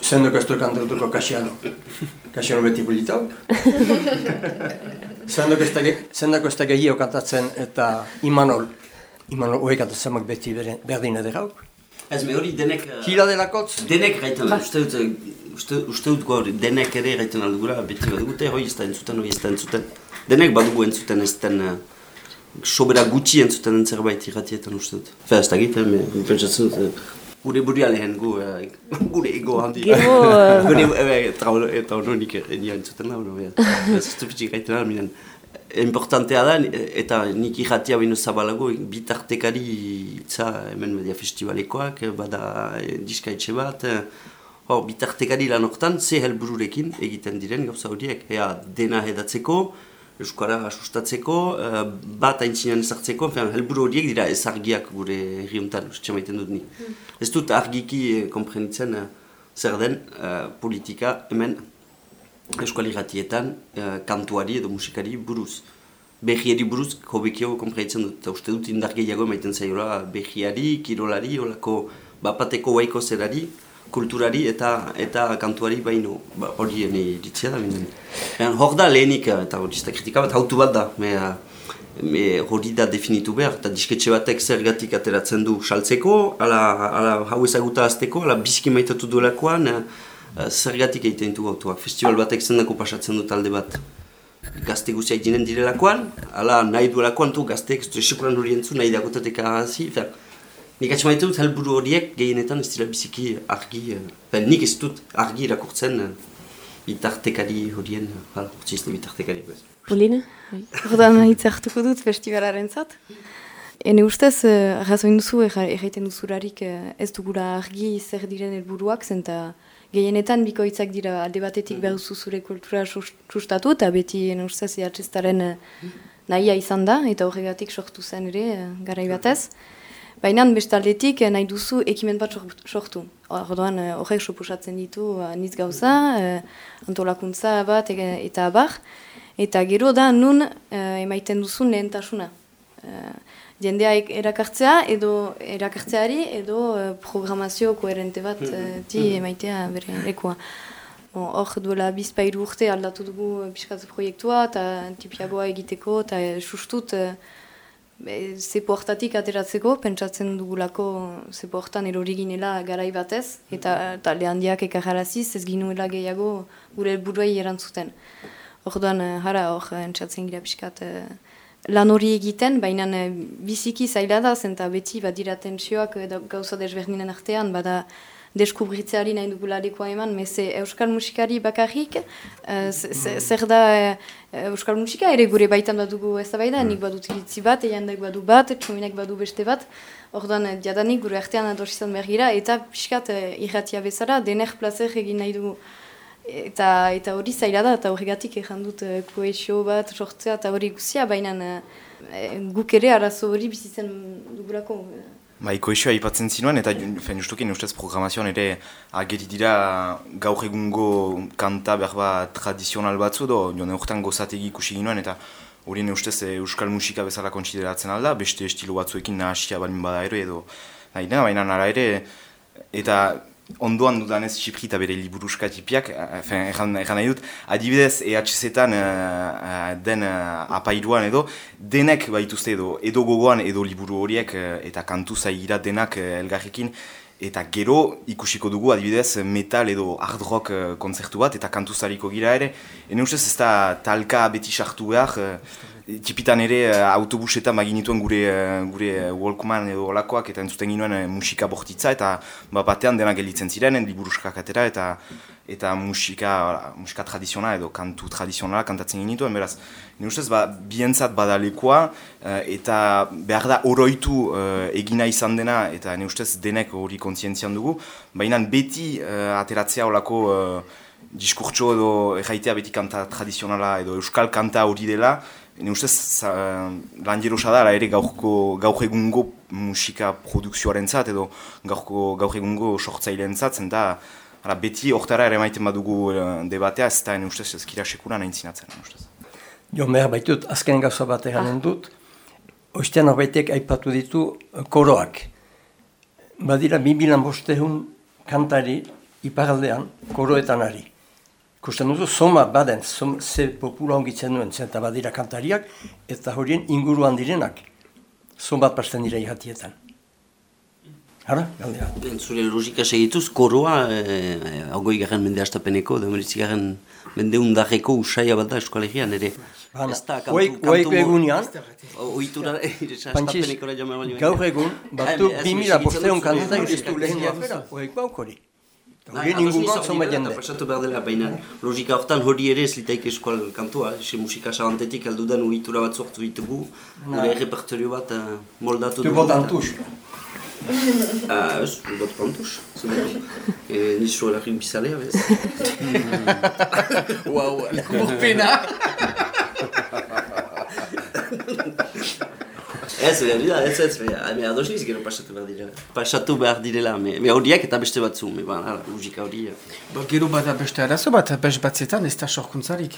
Zendok ez du kantatuko kasiano. Kasiano beti bulitau. Zendok ez da gehio kantatzen eta Imanol. Imanol hori kantatzemak beti berdin ederauk. Ez, me hori denek... eh, Hila delakotz? Denek gaiten, uste dut, eh, uste, uste dut gaur, denek ere gaiten aldugura, beti badugute, hoi ez da entzuten, hoi ez da entzuten. Denek badugu entzuten ez den, uh, sobera gutxi entzuten den zerbait irratietan uste dut. Fe, ez da egiten, me, pentsatzen dut, gure buria lehen gu, eh, gure ego handi. Gero, gure, trau, eta ono nik enia entzuten da. Ez ez dut gaiten da, minen. Importantea da, eta nik irratia baino zabalago, bitartekari itza hemen media festivalekoak, bada eh, diskaitxe bat, eh, hor, bitartekari lan hortan, ze helbururekin egiten diren gauza horiek, ea dena hedatzeko, Euskara sustatzeko, eh, bat aintzinean ezartzeko, helburu horiek dira ezargiak gure herriuntan, maiten dut ni. Ez dut argiki komprenitzen zer den politika hemen Euskal Irratietan eh, kantuari edo musikari buruz. Behiari buruz, hobekio konpreitzen dut, uste dut indar gehiago emaiten zaiola behiari, kirolari, olako bapateko waiko zerari, kulturari eta eta kantuari baino, ba, hori ene iritzia da binen. Ean, hor da lehenik, eh, eta hori da kritika bat, hautu bat da, me, eh, me hori da definitu behar, eta disketxe batek zergatik ateratzen du saltzeko, ala, ala hau ezaguta azteko, ala biziki maitatu duelakoan, eh, eh, zergatik egiten ditu autuak. Festival batek zendako pasatzen du talde bat gazte guzia eginen direlakoan, ala nahi duelakoan tu gazteek, ez du esekuran hori entzu, nahi dagotatek ahazi, fer, nik atxe maite dut helburu horiek gehienetan ez dira biziki argi, eh, fer, nik ez dut argi irakurtzen eh, bitartekari horien, eh, hala, ez da bitartekari. bez. Pauline? Ordan hitz hartuko dut festivalaren zat. Ene ustez, eh, arrazoin duzu, erra- erraiten duzurarik eh, ez dugula argi zer diren helburuak zenta gehienetan bikoitzak dira alde batetik behar duzu zure kultura sus- sustatu, eta beti ene ustez ehatxestaren eh, nahia izan da, eta horregatik sortu zen ere, eh, garai batez. Baina bestaldetik eh, nahi duzu ekimen bat sor- sortu. Orduan eh, horrek suposatzen ditu anitz gauza, antolakuntza bat eta abar. Eta gero da nun emaiten duzun lehentasuna. Jendea erakartzea edo erakartzeari edo eh, programazio koherente bat eh, ti emaitea bere lekoa. Bon, Hor duela bizpairu urte aldatu dugu eh, pixkat proiektua eta tipiagoa egiteko eta eh, sustut be, zepo hortatik ateratzeko, pentsatzen dugulako zepo hortan erori ginela garai batez, eta talde handiak ekarraraziz ez ginuela gehiago gure buruei erantzuten. Orduan, jara hor entzatzen gira pixkat lan hori egiten, baina eh, biziki zaila da, zenta beti badira tentsioak gauza desberdinen artean, bada deskubritzeari nahi dugula lekoa eman, meze euskal musikari bakarrik, eh, ze- zer da eh, euskal musika? Ere gure baitan badugu ez da baida, nik badut iritzi bat, eiandek badu bat, txominek badu beste bat, orduan eh, jadanik gure artean ados izan behar gira, eta pixkat irratia bezala, dener plazer egin nahi dugu. Eta, eta hori zaila da, eta horregatik egin dut eh, koesio bat sortzea eta hori guzia, baina eh, guk ere arazo hori bizitzen dugulako. Bai, koizioa aipatzen zinuen, eta fen, justukin ustez programazioan ere ageri dira gaur egungo kanta behar ba tradizional batzu, do joan eurtan gozategi ikusi ginoen, eta hori ustez eh, euskal musika bezala kontsideratzen alda, beste estilo batzuekin nahasia balin bada ere, edo nahi baina nara ere, eta ondoan dudanez Txipri eta bere liburuska tipiak, eh, fen, erran, erran nahi dut, adibidez EHZ-etan uh, den uh, apairuan edo, denek baituzte edo, edo gogoan edo liburu horiek eh, eta kantu zaigira denak uh, elgarrekin, eta gero ikusiko dugu adibidez metal edo hard rock uh, kontzertu bat eta kantu zariko gira ere, ene ustez ez da talka beti sartu behar, uh, Tipitan ere uh, autobusetan baginituen gure, uh, gure uh, Walkman edo olakoak eta entzuten ginuen musika bortitza eta ba, batean denak gelditzen ziren, liburuskak atera eta eta musika, musika tradizionala edo kantu tradizionala kantatzen genituen, beraz, nire ustez ba, bientzat badalekoa eta behar da oroitu egina izan dena eta nire ustez denek hori kontzientzian dugu, baina beti ateratzea olako diskurtso edo erraitea beti kanta tradizionala edo euskal kanta hori dela, Ni ustez, za, lan jerosa da, ere gaurko, gaur egungo musika produkzioaren zat, edo gaurko, gaur egungo sortzailean zat, zen da, ara, beti hortara ere maiten badugu uh, debatea, ez da, ni ustez, ez kira sekura nahi ustez. Jo, mehar baitut, azken gauza bat eganen dut, oiztean horbaitek aipatu ditu eh, koroak. Badira, bi bilan bostehun kantari iparaldean koroetan ari. Kusten duzu, soma baden, som, ze popula ongitzen duen, zenta badira kantariak, eta horien inguruan direnak. Som bat pasten dira ihatietan. Hara, galdera. Zure logika segituz, koroa, eh, ogoi garen mende astapeneko, demeritzi garen mende undarreko usaia bat da eskoalegian, ere. Bana, Ez da, kantu- oik- kantu oik mo- egunean, Oitura, Pantxiz, astapenekora joan behar gaur egun, batu Eh, ez, 2000 segitzen bosteun duzu, kanta eh, ez du lehen eh, jafera, oik bauk hori. Bai, Horien inguruan hori dela, jende. Pasatu behar dela, baina logika hortan hori ere ez litaik eskual kantua, ese musika sabantetik heldu den bat sortu ditugu, gure repertorio bat eh, moldatu Tu dugu. botan tux. Ah, ez, dut pantuz. Eh, Niz zuela rin bizalea, bez? Wow, morpena. Ez, hori da, ez, ez, me, me ados niz gero pasatu behar direla. Pasatu behar direla, me, me horiak eta beste batzu, me, ba, hala, musika hori. eh. Ba, gero bada beste arazo bat, best batzetan ez da sorkuntzarik.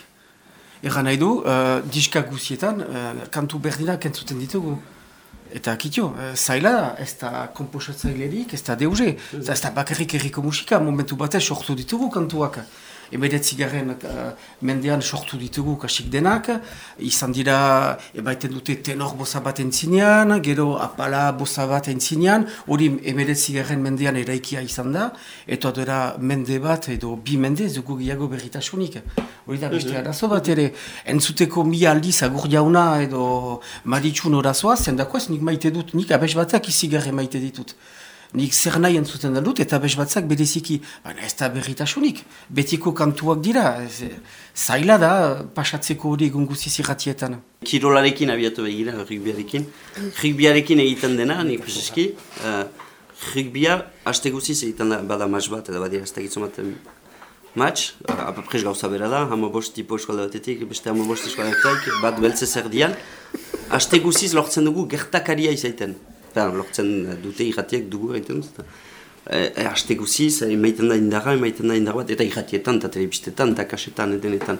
Egan nahi du, uh, diska guzietan, uh, kantu berdinak entzuten ditugu. Eta kitio, uh, zaila da, ez da komposatzailerik, ez da deuze. Ez da bakarrik erriko musika, momentu batez sortu ditugu kantuak. Emeretzigarren uh, mendean sortu ditugu kasik denak, izan dira, ebaiten dute tenor boza bat entzinean, gero apala boza bat entzinean, hori emeretzigarren mendean eraikia izan da, eta dira mende bat edo bi mende ez dugu gehiago berritasunik. Hori da beste arazo bat ere, entzuteko mi aldiz agur jauna edo maritxun orazoa, zendako ez nik maite dut, nik abes batzak izigarre maite ditut. Nik zer nahi entzuten dut eta abes batzak bereziki, baina ez da berritasunik, betiko kantuak dira, ez, zaila da pasatzeko hori egun guziz irratietan. Kirolarekin abiatu begira, rugbiarekin. Rugbiarekin egiten dena, nik prezeski. Uh, rugbia, haste guziz egiten da, bada match bat, eta badia ez da gitzu bat match. Uh, Apapres gauza bera da, hama bost tipo eskualde batetik, beste hama bost eskualde batetik, bat beltze zerdian. Haste guziz lortzen dugu gertakaria izaiten. Eta lortzen dute irratiek dugu egiten dut. E, e, haste guziz, emaiten da indarra, emaiten da indar bat, eta irratietan, eta telebistetan, eta kasetan, edenetan.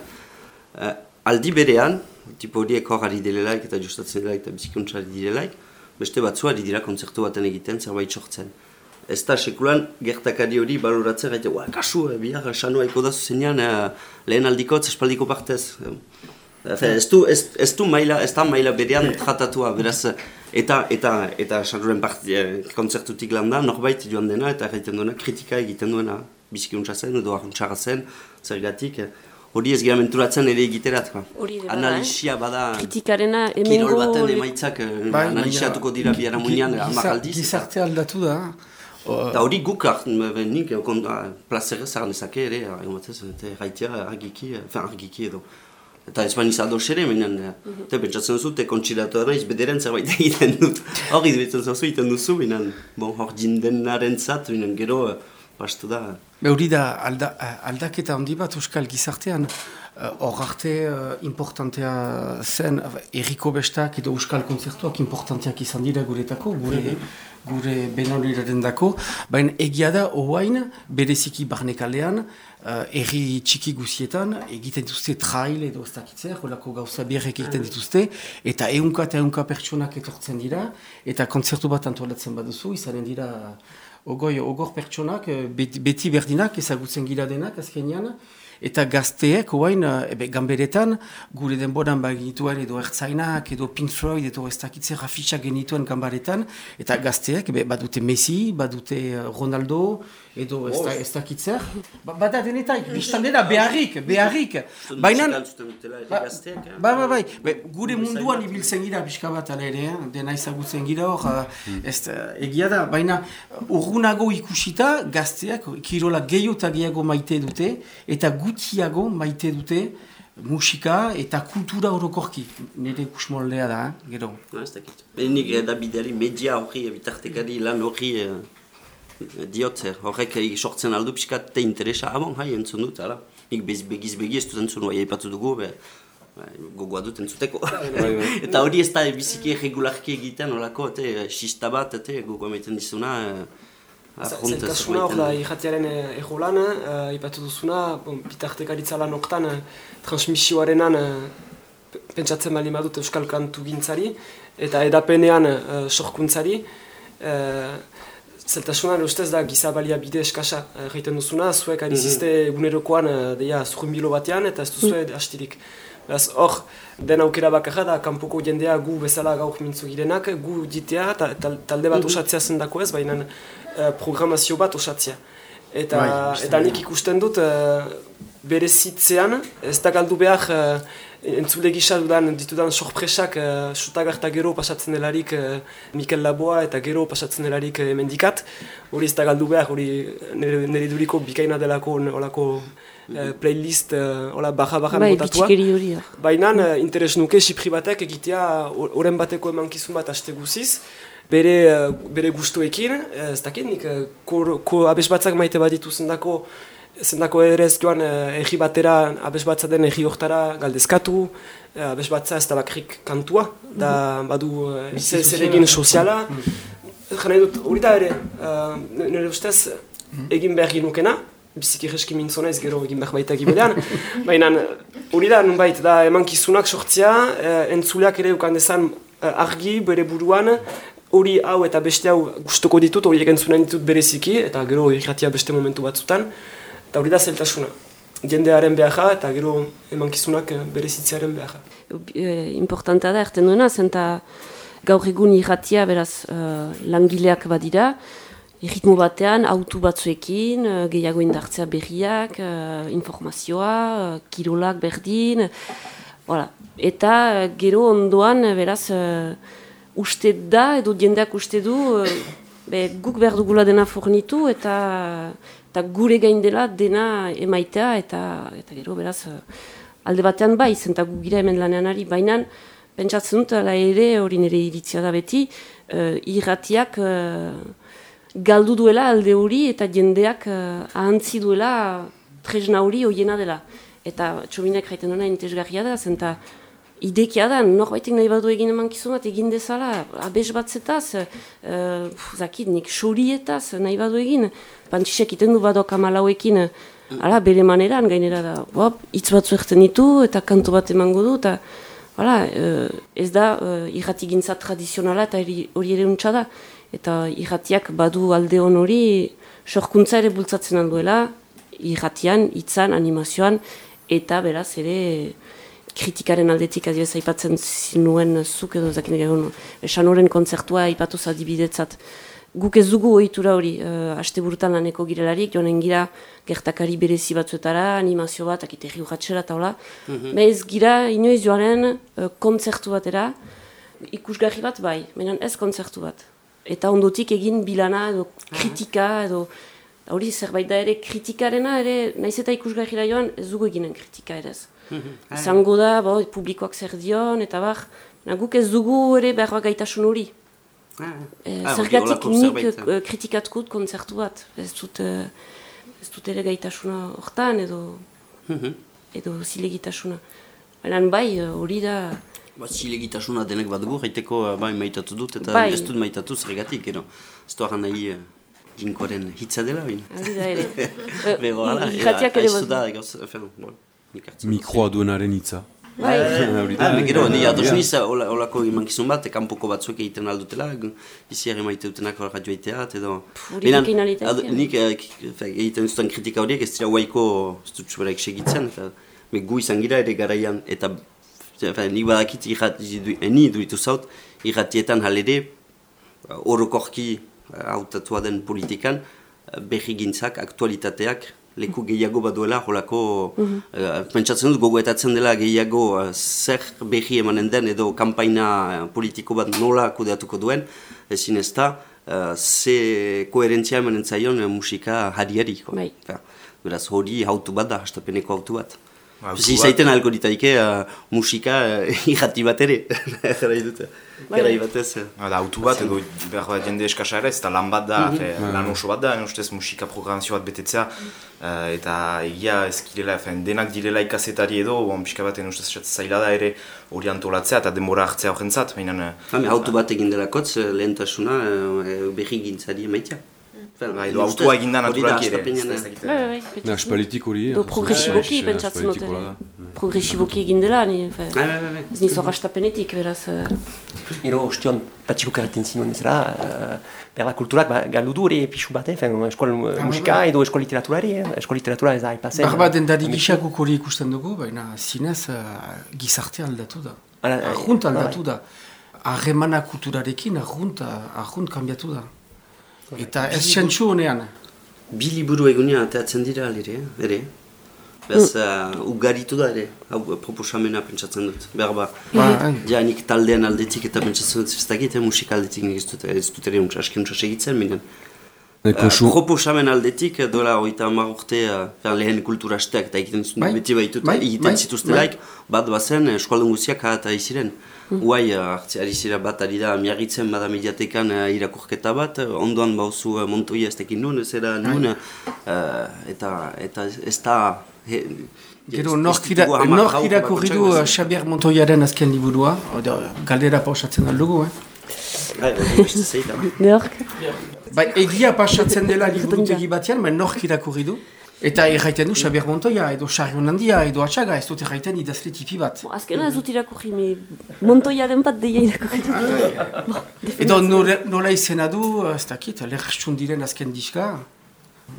Uh, aldi berean, tipo horiek hor ari direlaik eta justatzen direlaik eta bizikuntzari direlaik, beste batzu ari dira kontzertu baten egiten zerbait sortzen. Ez da sekulan gertakari hori baloratzen gaite, ua, kasu, eh, bihar sanoa iko da zuzenean, eh, lehen aldikotz, espaldiko partez. Efe, ez, du, ez, ez du maila, ez da maila berean tratatua, beraz, eta, eta, eta sanoren part, eh, kontzertutik landa, norbait joan dena, eta egiten duena, kritika egiten duena, bizikuntza zen, edo arruntxarra zen, zergatik, eh, hori ez gira menturatzen ere egiterat. ba. Bada, Analisia bada, Kritikarena kirol hemengo... baten emaitzak eh, Bai, analisiatuko dira baina biharamunean, gi- hamar giza- aldiz. eta- Gizarte aldatu da. Eta hori guk nik eh, ah, plazerrez zaran dezake ere, ah, egon batez, eta erraitea argiki, eh, enfin argiki edo. Eta ez baniz ados ere, meinen, eta pentsatzen duzu, te kontsilatu naiz bederen zerbait egiten dut. Hor izbetzen zuzu egiten duzu, bon, hor jindenaren zat, meinen, gero, eh, bastu da. Be hori da alda, eh, aldaketa handi bat euskal gizartean. Eh, Hor arte uh, importantea zen erriko bestak edo euskal konzertuak importanteak izan dira guretako, gure, gure benoliraren dako. Baina egia da oain bereziki barnekalean, uh, erri txiki guzietan, egiten dituzte trail edo ez dakitzer, holako gauza berrek egiten dituzte, eta ehunka eta ehunka pertsonak etortzen dira, eta kontzertu bat antolatzen baduzu, izanen dira Ogoi, ogor pertsonak, eh, beti, berdinak, ezagutzen gira denak, azkenean, eta gazteek, oain, eh, ebe, gamberetan, gure denboran bagituen edo ertzainak, edo Pink Floyd, edo ez dakitze rafitxak genituen gambaretan, eta gazteek, ebe, badute Messi, badute eh, Ronaldo, edo ez, da, ez dakitzer. Ba, bada denetaik, biztan dena, beharrik, beharrik. Baina, ere Ba, eh? ba, ba, bai, Be, gure munduan ibiltzen gira pixka bat ala ere, eh? dena ezagutzen gira hor, uh, ez, egia da, baina urgunago ikusita gazteak kirola gehiago maite dute, eta gutxiago maite dute musika eta kultura orokorki, nire ikusmoldea da, eh? gero. No, ez dakit. Benik edabideari, media horri, bitartekari lan horri eh, diot zer. Horrek eh, sortzen aldu pixkat te interesa, ah bon, hai, entzun dut, ala. Nik begiz begi ez dut entzun, bai, aipatu dugu, be, bai, gogoa dut entzuteko. eta hori ez da biziki regularki egiten, olako, ete, sista bat, ete, gogoa maiten dizuna, Zaitasuna hor da, irratiaren ego lan, ipatu duzuna, bon, bitartekaritza lan oktan, transmisioarenan pentsatzen bali madut euskal kantu gintzari, eta edapenean sorkuntzari. Zeltasunan ustez da gizabalia bide eskasa egiten duzuna, zuek ari zizte mm -hmm. egunerokoan deia zurrunbilo batean eta ez duzue mm. astirik. Beraz, hor, den aukera bakarra da, kanpoko jendea gu bezala gaur mintzu girenak, gu jitea, ta, talde bat mm -hmm. osatzea zendako ez, baina uh, programazio bat osatzea. Eta, bai, eta nik ikusten dut, uh, bere zitzean, ez da galdu behar, uh, entzule gisa dudan, ditudan sorpresak, uh, sutagar eta gero pasatzen delarik uh, Mikel Laboa eta gero pasatzen delarik uh, mendikat. Hori ez da galdu behar, hori nire duriko bikaina delako olako uh, playlist uh, ola baja baja bai, motatua. Baina uh, interes nuke sipri batek egitea oren bateko emankizun bat aste guziz. Bere, bere gustuekin, ez dakit nik, ko, ko abes batzak maite baditu zendako, zendako ere ez joan uh, egi batera, abes batza den egi hortara galdezkatu, uh, abes batza ez da bakrik kantua, da mhm. badu uh, zer egin soziala. Jena dut, hori da ere, uh, nire ustez, mhm. egin behar ginukena, biziki jeski mintzona ez gero egin behar baita gibedean. Baina hori da, nunbait, da eman kizunak sortzea, eh, entzuleak ere ukan dezan eh, argi bere buruan, hori hau eta beste hau gustoko ditut, hori egentzuna ditut bereziki, eta gero irratia beste momentu batzutan. Eta hori da zeltasuna. Jendearen beharra eta gero eman kizunak eh, berezitzearen beharra. E, importanta da, erten duena, zenta gaur egun irratia beraz uh, langileak badira, Erritmo batean, autu batzuekin, uh, gehiago indartzea berriak, uh, informazioa, uh, kirolak berdin, voilà. eta gero ondoan, beraz, uh, uste da, edo jendeak uste du, be, guk behar dugula dena fornitu, eta, eta gure gain dela dena emaitea, eta, eta gero, beraz, alde batean bai, zenta gu gira hemen lanean ari, baina, pentsatzen dut, ala ere, hori nire iritzia da beti, uh, irratiak, galdu duela alde hori eta jendeak uh, ahantzi duela tresna hori hoiena dela. Eta txobinek jaiten duena intezgarria da, zenta idekia da, norbaitek nahi badu egin eman kizunat egin dezala, abes batzetaz, uh, zakit nik xorietaz nahi badu egin, pantxisek iten du badok amalauekin, ala, bere maneran gainera da, hop, hitz batzu erten ditu eta kantu bat emango du, eta Hala, uh, ez da uh, irratigintza tradizionala eta hori ere untsa da. Eta irratiak badu alde hon hori sorkuntza ere bultzatzen alduela irratian, hitzan, animazioan eta beraz ere kritikaren aldetik adibez aipatzen zinuen zuk edo zakin egon esan horren kontzertua aipatu zadibidetzat guk ez dugu ohitura hori uh, aste burutan laneko girelarik, joanen gira gertakari berezi batzuetara, animazio bat, akite urratxera eta hola. Mm -hmm. gira inoiz joanen uh, kontzertu batera, ikusgarri bat bai, menan ez kontzertu bat eta ondotik egin bilana edo kritika edo hori zerbait da ere kritikarena ere naiz eta ikusgarri joan ez dugu eginen kritika ere ez. Izango da, bo, publikoak zer dion, eta bar, guk ez dugu ere behar gaitasun hori. E, zergatik nik uh, kritikat konzertu bat, ez dut, uh, ez dut ere gaitasuna hortan edo, edo zilegitasuna. Baina bai, hori da, Ba, zilegitasuna denek bat dugu, haiteko eh, bai maitatu dut, eta bai. ez dut maitatu zergatik, ero. Ez duaran nahi uh, jinkoaren hitza dela, baina. Hori da ere. Bego, ala, Mikroa duenaren hitza. Bai. Ah, gero, ni ados niz, olako imankizun bat, kanpoko batzuek egiten aldutela, izi ere maite dutenak radio egitea, edo... Nik egiten zuten kritika horiek, ez dira huaiko, ez dut zuberak segitzen, gu izan gira ere garaian, eta nik badakit eni duitu zaut, irratietan halede, orokorki hautatua den politikan, berri gintzak, aktualitateak, leku gehiago baduela, holako, mm pentsatzen dut gogoetatzen dela gehiago zer berri emanen den edo kampaina politiko bat nola kudeatuko duen, ezin ez da, ze koherentzia emanen zaion musika hariari. Bai. Beraz hori hautu bat da, hastapeneko hautu bat. Ba, autu Zi bat- zaiten alko ditaike uh, musika uh, irrati bat ere. Gara dute. Bai, Gara bai. batez. uh, Ba, da, autu bat edo behar bat jende eskasa ere, ez da lan bat da, fe, lan oso bat da, ustez musika programazio bat betetzea, eh, eta egia ezkirela, fen, denak direla ikasetari edo, bon, pixka bat en ustez zaila da ere hori antolatzea eta denbora hartzea horrentzat, baina Hame, auto bat egin delakotz, eh, lehentasuna uh, berri gintzari emaitia. Ba, edo autoa egin da naturalki ere. eh. Bai, bai, bai. Na, aspalitik hori. Do eh, progresiboki eh, pentsatzen dut da. Progresiboki egin dela, ni, Bai, bai, bai, bai. ez nizo rastapenetik, beraz. eh, Gero, ostion, patxiko karretzen zinuen ez da, uh, behar da kulturak ba, galdu du hori pixu bat, eh? Fen, eskol uh, musika edo eskol literatura ere, eh? eskol literatura ez da aipazen. Barba dendari gisa guk hori ikusten dugu, baina zinez gizartea aldatu da. Eh, Arrunt aldatu da. Harremana kulturarekin arrunt, arrunt kanbiatu da. Eta ez txentxu honean. Bi liburu egunia ateatzen dira alire, ere. Bez, uh, ugaritu da ere, hau eh, proposamena pentsatzen dut. Behar ba, Ba, eh. ja nik taldean aldetik eta pentsatzen dut ez dakit, eh, musika aldetik nik ez dut, ez dut ere untsa, asken untsa segitzen, minen. Eh, Uh, proposamen aldetik, eh, dola hogeita hamar urte uh, lehen kulturasteak eta egiten zuten Bai, beti baitut, bai, egiten bai, zituztelaik, bat bazen eskualdun guztiak eta iziren. Uai, uh, hartze ari zira bat ari da miarritzen bada mediatekan uh, irakurketa bat, eh, ondoan bauzu uh, Montoya ez tekin nun, ez era nun, uh, eta, eta ez da... He, Gero nork gauko irakurri du. Xabier Montoyaren azken liburua, Oda, galdera pausatzen aldugu, eh? Bai. Nork? Bai, egia pasatzen dela liburutegi batean, baina nork irakurri du. Eta erraiten du Xabier Montoya, edo Sarrion handia, edo atxaga, ez dut erraiten idazle tipi bat. Bo, Azkena ez dut irakurri, mi Montoyaren bat deia irakurri. Ah, Bo, Edo nola, nola izena du, ez dakit, lertxun diren azken diska,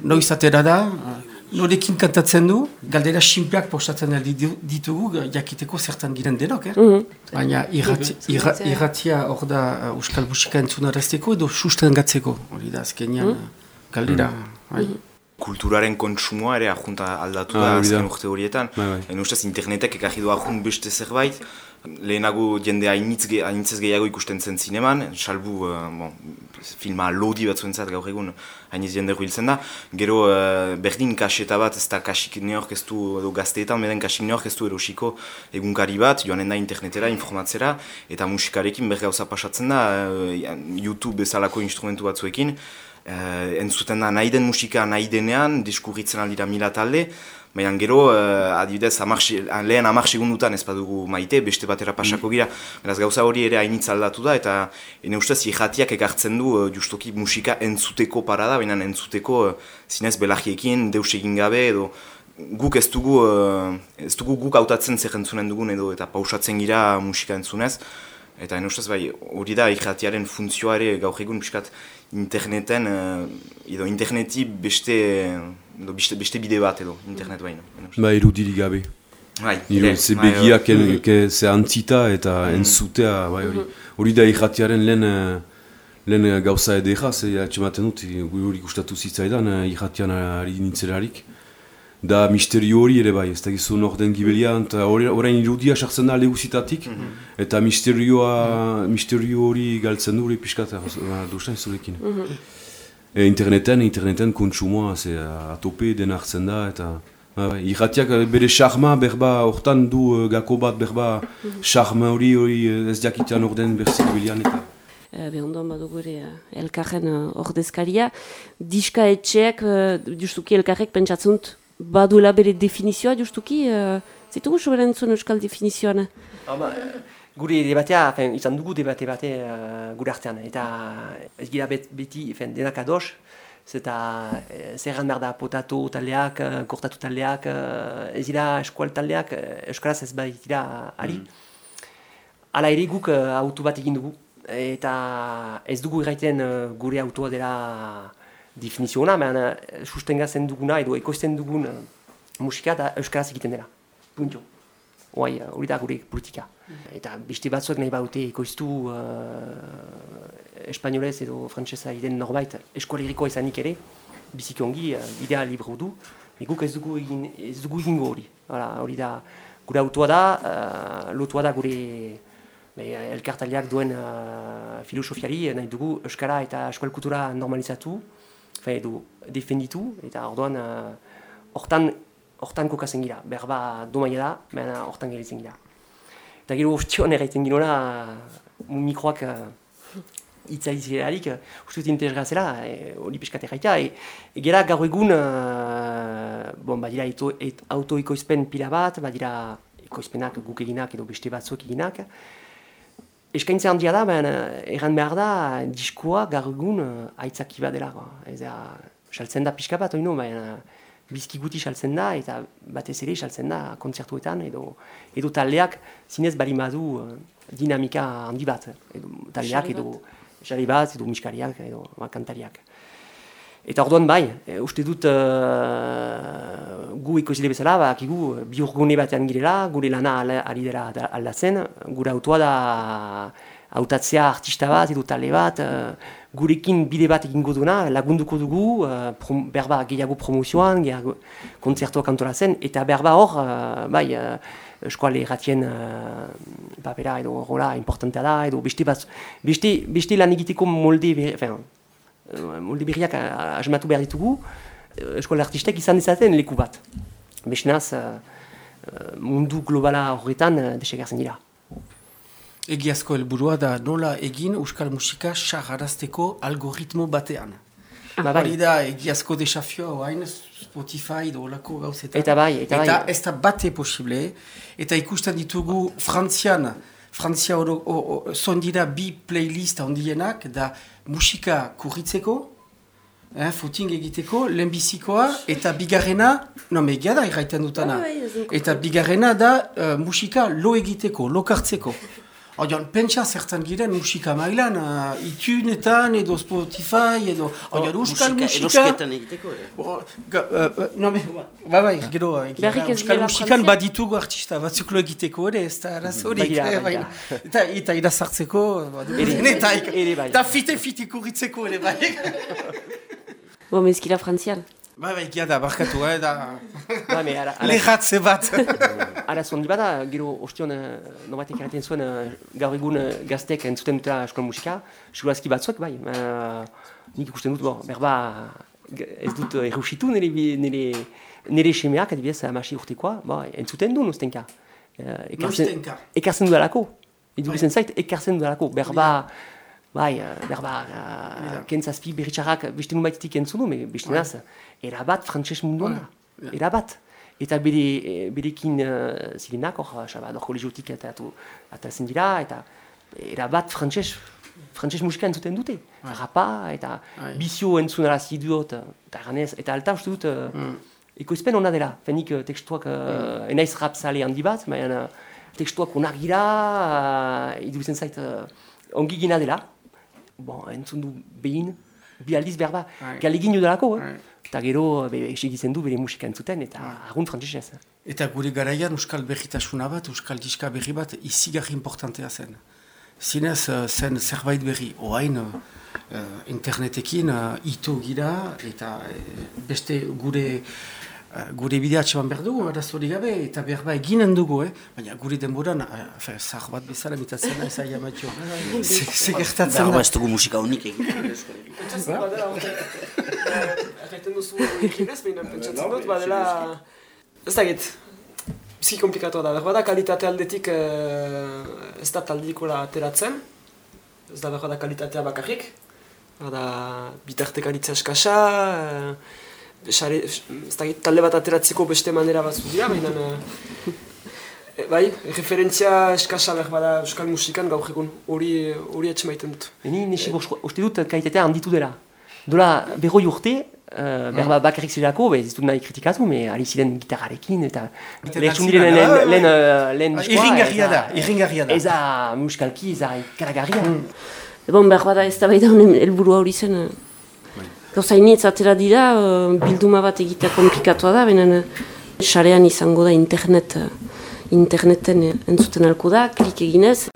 noiz atera da, norekin kantatzen du, galdera sinpleak postatzen da ditu- ditugu, jakiteko zertan giren denok, eh? Baina irrati, irra, irratia hor da uh, Euskal Musika entzunarazteko edo susten gatzeko, hori da azkenean uh, galdera. bai. Kulturaren kontsumoa ere ajunta aldatu Ah, da da. azken urte horietan. Bai, bai. En ustez internetek ekarri du ajunt beste zerbait, lehenago jende hainitz ge, hainitzez gehiago ikusten zen zineman, salbu uh, bon, filma lodi batzuentzat gaur egun hainitz jende hiltzen da. Gero uh, berdin kaseta bat, ez da kasik neork ez du, edo gazteetan, beden kasik neork ez du erosiko egunkari bat, joanen da internetera, informatzera, eta musikarekin ber gauza pasatzen da, uh, YouTube bezalako instrumentu batzuekin, uh, entzuten da nahi den musika nahi denean, diskurritzen aldira mila talde, baina gero, uh, adibidez, hamar se- lehen hamar segundutan ez badugu maite, beste batera pasako gira, beraz gauza hori ere hainitz aldatu da, eta ene ustez irratiak ekartzen du uh, justoki musika entzuteko parada, baina entzuteko uh, zinez belarriekin, deus egin gabe, edo guk ez dugu, uh, ez dugu guk hautatzen zer entzunen dugun edo eta pausatzen gira musika entzunez. Eta ene ustez bai, hori da irratiaren funtzioa ere gaur egun pixkat interneten, uh, edo interneti beste, edo beste, beste bide bat edo, internet baino. Ba, irudirik gabe. Bai, ere, ze bai, begiak, en- ke, ze antzita eta entzutea, bai hori. Hori da irratiaren lehen, eh, lehen eh, gauza edera, ze atxematen dut, guri hori gustatu zitzaidan eh, irratian ari nintzelarik. Da misterio hori ere bai, ez da gizu nor den gibelian, eta orain irudia sartzen da lehuzitatik, eta misterioa, misterio hori galtzen du hori pixkat, eh, duzten zurekin. E, interneten, interneten kontsumoa, ze atope den hartzen da, eta ba, bai, irratiak eh, bere charma berba hortan du eh, gako bat berba charma hori hori ez jakitean orden berzik bilian eta Eh, be ondoan badugu ere elkarren ordezkaria. Diska etxeak, justuki elkarrek pentsatzen dut, baduela bere definizioa justuki, uh, zitugu soberen zuen euskal definizioan. Hama, gure debatea, fen, izan dugu debate bate uh, gure artean, eta ez gira bet, beti fen, denak ados, zeta eh, zerran behar da potato taldeak, eh, kortatu taldeak, eh, ez dira eskual taldeak, eh, euskaraz ez bai dira ari. Hala ere guk uh, auto bat egin dugu, eta ez dugu irraiten eh, gure autoa dela definizio hona, baina uh, sustengatzen duguna edo ekoizten dugun eh, musika da euskaraz egiten dela. Punto. Hoai, eh, hori da gure politika. Eta beste batzuek nahi badute ekoiztu uh, espainolez edo frantsesa iden norbait eskualerikoa izanik ere, biziki ongi, uh, bidea libro du, Me guk ez dugu egin, ez dugu egingo hori. Hala, hori da, gure autua da, uh, lotua da gure be, elkartaleak duen uh, filosofiari, nahi dugu Euskara eta eskual kultura normalizatu, fe, edo defenditu, eta orduan, uh, hortan hortan kokazen gira, berba domaia da, baina hortan gelitzen gira. Eta gero ostion erraiten ginora, mikroak uh, hitza izirarik, uste dut integra zela, hori e, peskat erraita, e, e, gera gaur egun, uh, bon, badira autoikoizpen pila bat, badira ekoizpenak guk eginak edo beste batzuk eginak, Eskaintza handia da, baina erran behar da, diskoa gaur egun uh, aitzaki bat dela. Ez da, saltzen da pixka bat, oino, baina bizki guti saltzen da, eta batez ere saltzen da kontzertuetan, edo, edo taldeak zinez bali madu uh, dinamika handi bat. Edo, taldeak edo jari bat, edo miskariak, edo kantariak. Eta orduan bai, e, uste dut uh, gu ikusile bezala, ba, kigu bi urgune batean girela, gure lana ari dela aldatzen, gure autua da hautatzea artista bat edo tale bat, uh, gurekin bide bat egingo duna, lagunduko dugu, uh, prom, berba gehiago promozioan, gehiago konzertua kantorazen, eta berba hor, uh, bai, uh, eskuale erratien uh, papera edo rola importantea da, edo beste, bat, beste, beste lan egiteko molde, enfin, molde berriak asmatu behar ditugu, eskola artistek izan dezaten leku bat. Besnaz, mundu globala horretan desegarzen dira. Egiazko helburua da nola egin Euskal Musika xaharazteko algoritmo batean. Ba, bai. Hori da egiazko desafioa oain Spotify edo olako gauzetan. Eta bai, eta bai. Eta ez da bate posible. Eta ikusten ditugu Frantzian, Frantzia oro, dira bi playlist handienak, da musika kurritzeko, eh, footing egiteko, lehenbizikoa, eta bigarrena, no megia da irraiten dutana, bai, bai, eta bigarrena da uh, musika lo egiteko, lo kartzeko. Oian, pentsa zertan giren musika mailan, uh, itunetan edo Spotify edo... Oian, oh, euskal musika... Erosketan egiteko, eh? Uh, uh, no, me, ba, bai, gero, euskal musikan baditugu artista batzuk lo egiteko ere, ez da arazorik, eh, bai, eta, eta irazartzeko, eta, eta fite-fite kurritzeko ere, bai. Bo, mezkila frantzian. Ba, ba, egia da, barkatu, eh, da... Ba, me, ara... Lehatze bat. Ara, zondi bada, gero, ostion, uh, norbatek erraten zuen, uh, gaur egun uh, gaztek entzuten dutela eskola musika, segurazki batzuek, bai, uh, nik ikusten dut, bo, berba, ez dut uh, errusitu nire, nire, nire semeak, adibidez, amasi urtekoa, bo, entzuten du, noztenka. Uh, ekarzen, ekarzen dudalako. Idurizen zait, ekarzen dudalako, berba... Bai, berba, uh, kentzazpi berritxarrak beste baitetik entzunu, beste naz, erabat frantses munduan da. Erabat. Eta bere, berekin uh, zirenak, hor, xabat, hor kolegiotik eta atazen dira, eta erabat frantses, frantses musika entzuten dute. Bai. Rapa, eta bizio entzunara ziduot, eta ganez, eta alta uste dut, uh, mm. ekoizpen hona dela. Fenik uh, tekstuak, uh, enaiz rap zale handi bat, baina uh, tekstuak onak gira, uh, iduzen zait, uh, ongi gina dela. Bon, entzun du behin, bi aldiz behar ba, galegin dudalako, eh? Eta gero, esegizen du bere musika entzuten, eta ah. argun frantzesez. Eta gure garaian Euskal Berritasuna bat, Euskal Diska berri bat, izigarri importantea zen. Zinez, uh, zen zerbait berri, oain uh, internetekin uh, ito gira, eta beste gure uh, gure bidea atxeman behar dugu, arazorik gabe, eta behar ba eginen dugu, eh? baina gure denboran, uh, zah bat bezala mitatzen nahi zaila matio. Segertatzen da. Behar ba ez dugu musika honik egin. Erraiten duzu eginez, behin pentsatzen dut, badela... Ez da get, bizki komplikatu da. Berba da kalitate aldetik ez da taldikola ateratzen. Ez da berba da kalitatea bakarrik. Bada bitarte kalitzea eskasa, Sare, ez da talde bat ateratzeko beste manera bat dira, baina... bai, referentzia eskasa behar bada euskal musikan gaur egun, hori hori maiten dut. Eni, nisi uste dut kalitatea handitu dela. Dola, berroi urte, Uh, berba bakarrik zirako, ez dut nahi kritikatu, me ari ziren gitarrarekin, eta lehentsun diren lehen lehen diskoa. Irringarria da, irringarria da. Ez da muskalki, ez da ikaragarria. Mm. Bon, behar bada ez da baita honen elburua hori zen. Gauzainetz atera dira, eh, bilduma bat egitea komplikatua da, benen eh, sarean izango da internet, eh, interneten entzuten alko da, klik eginez.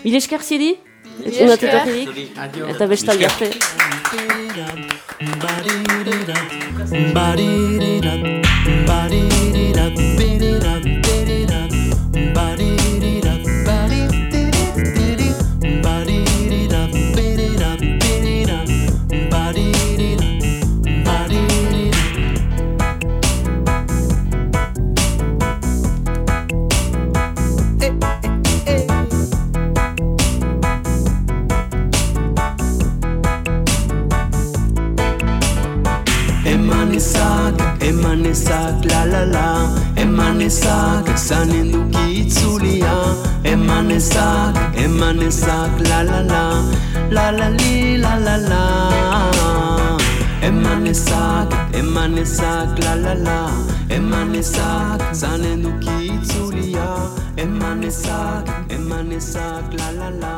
Mil esker ziri, eta bestaldi arte. Baririra, baririra, ezak la la la. Eman ezak zanen duki itzulia. Eman ezak, eman ezak la la la. La la li la la la. Eman ezak, eman ezak la la la. Eman ezak zanen duki itzulia. Eman ezak, eman ezak la la la.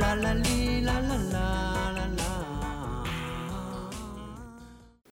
La la li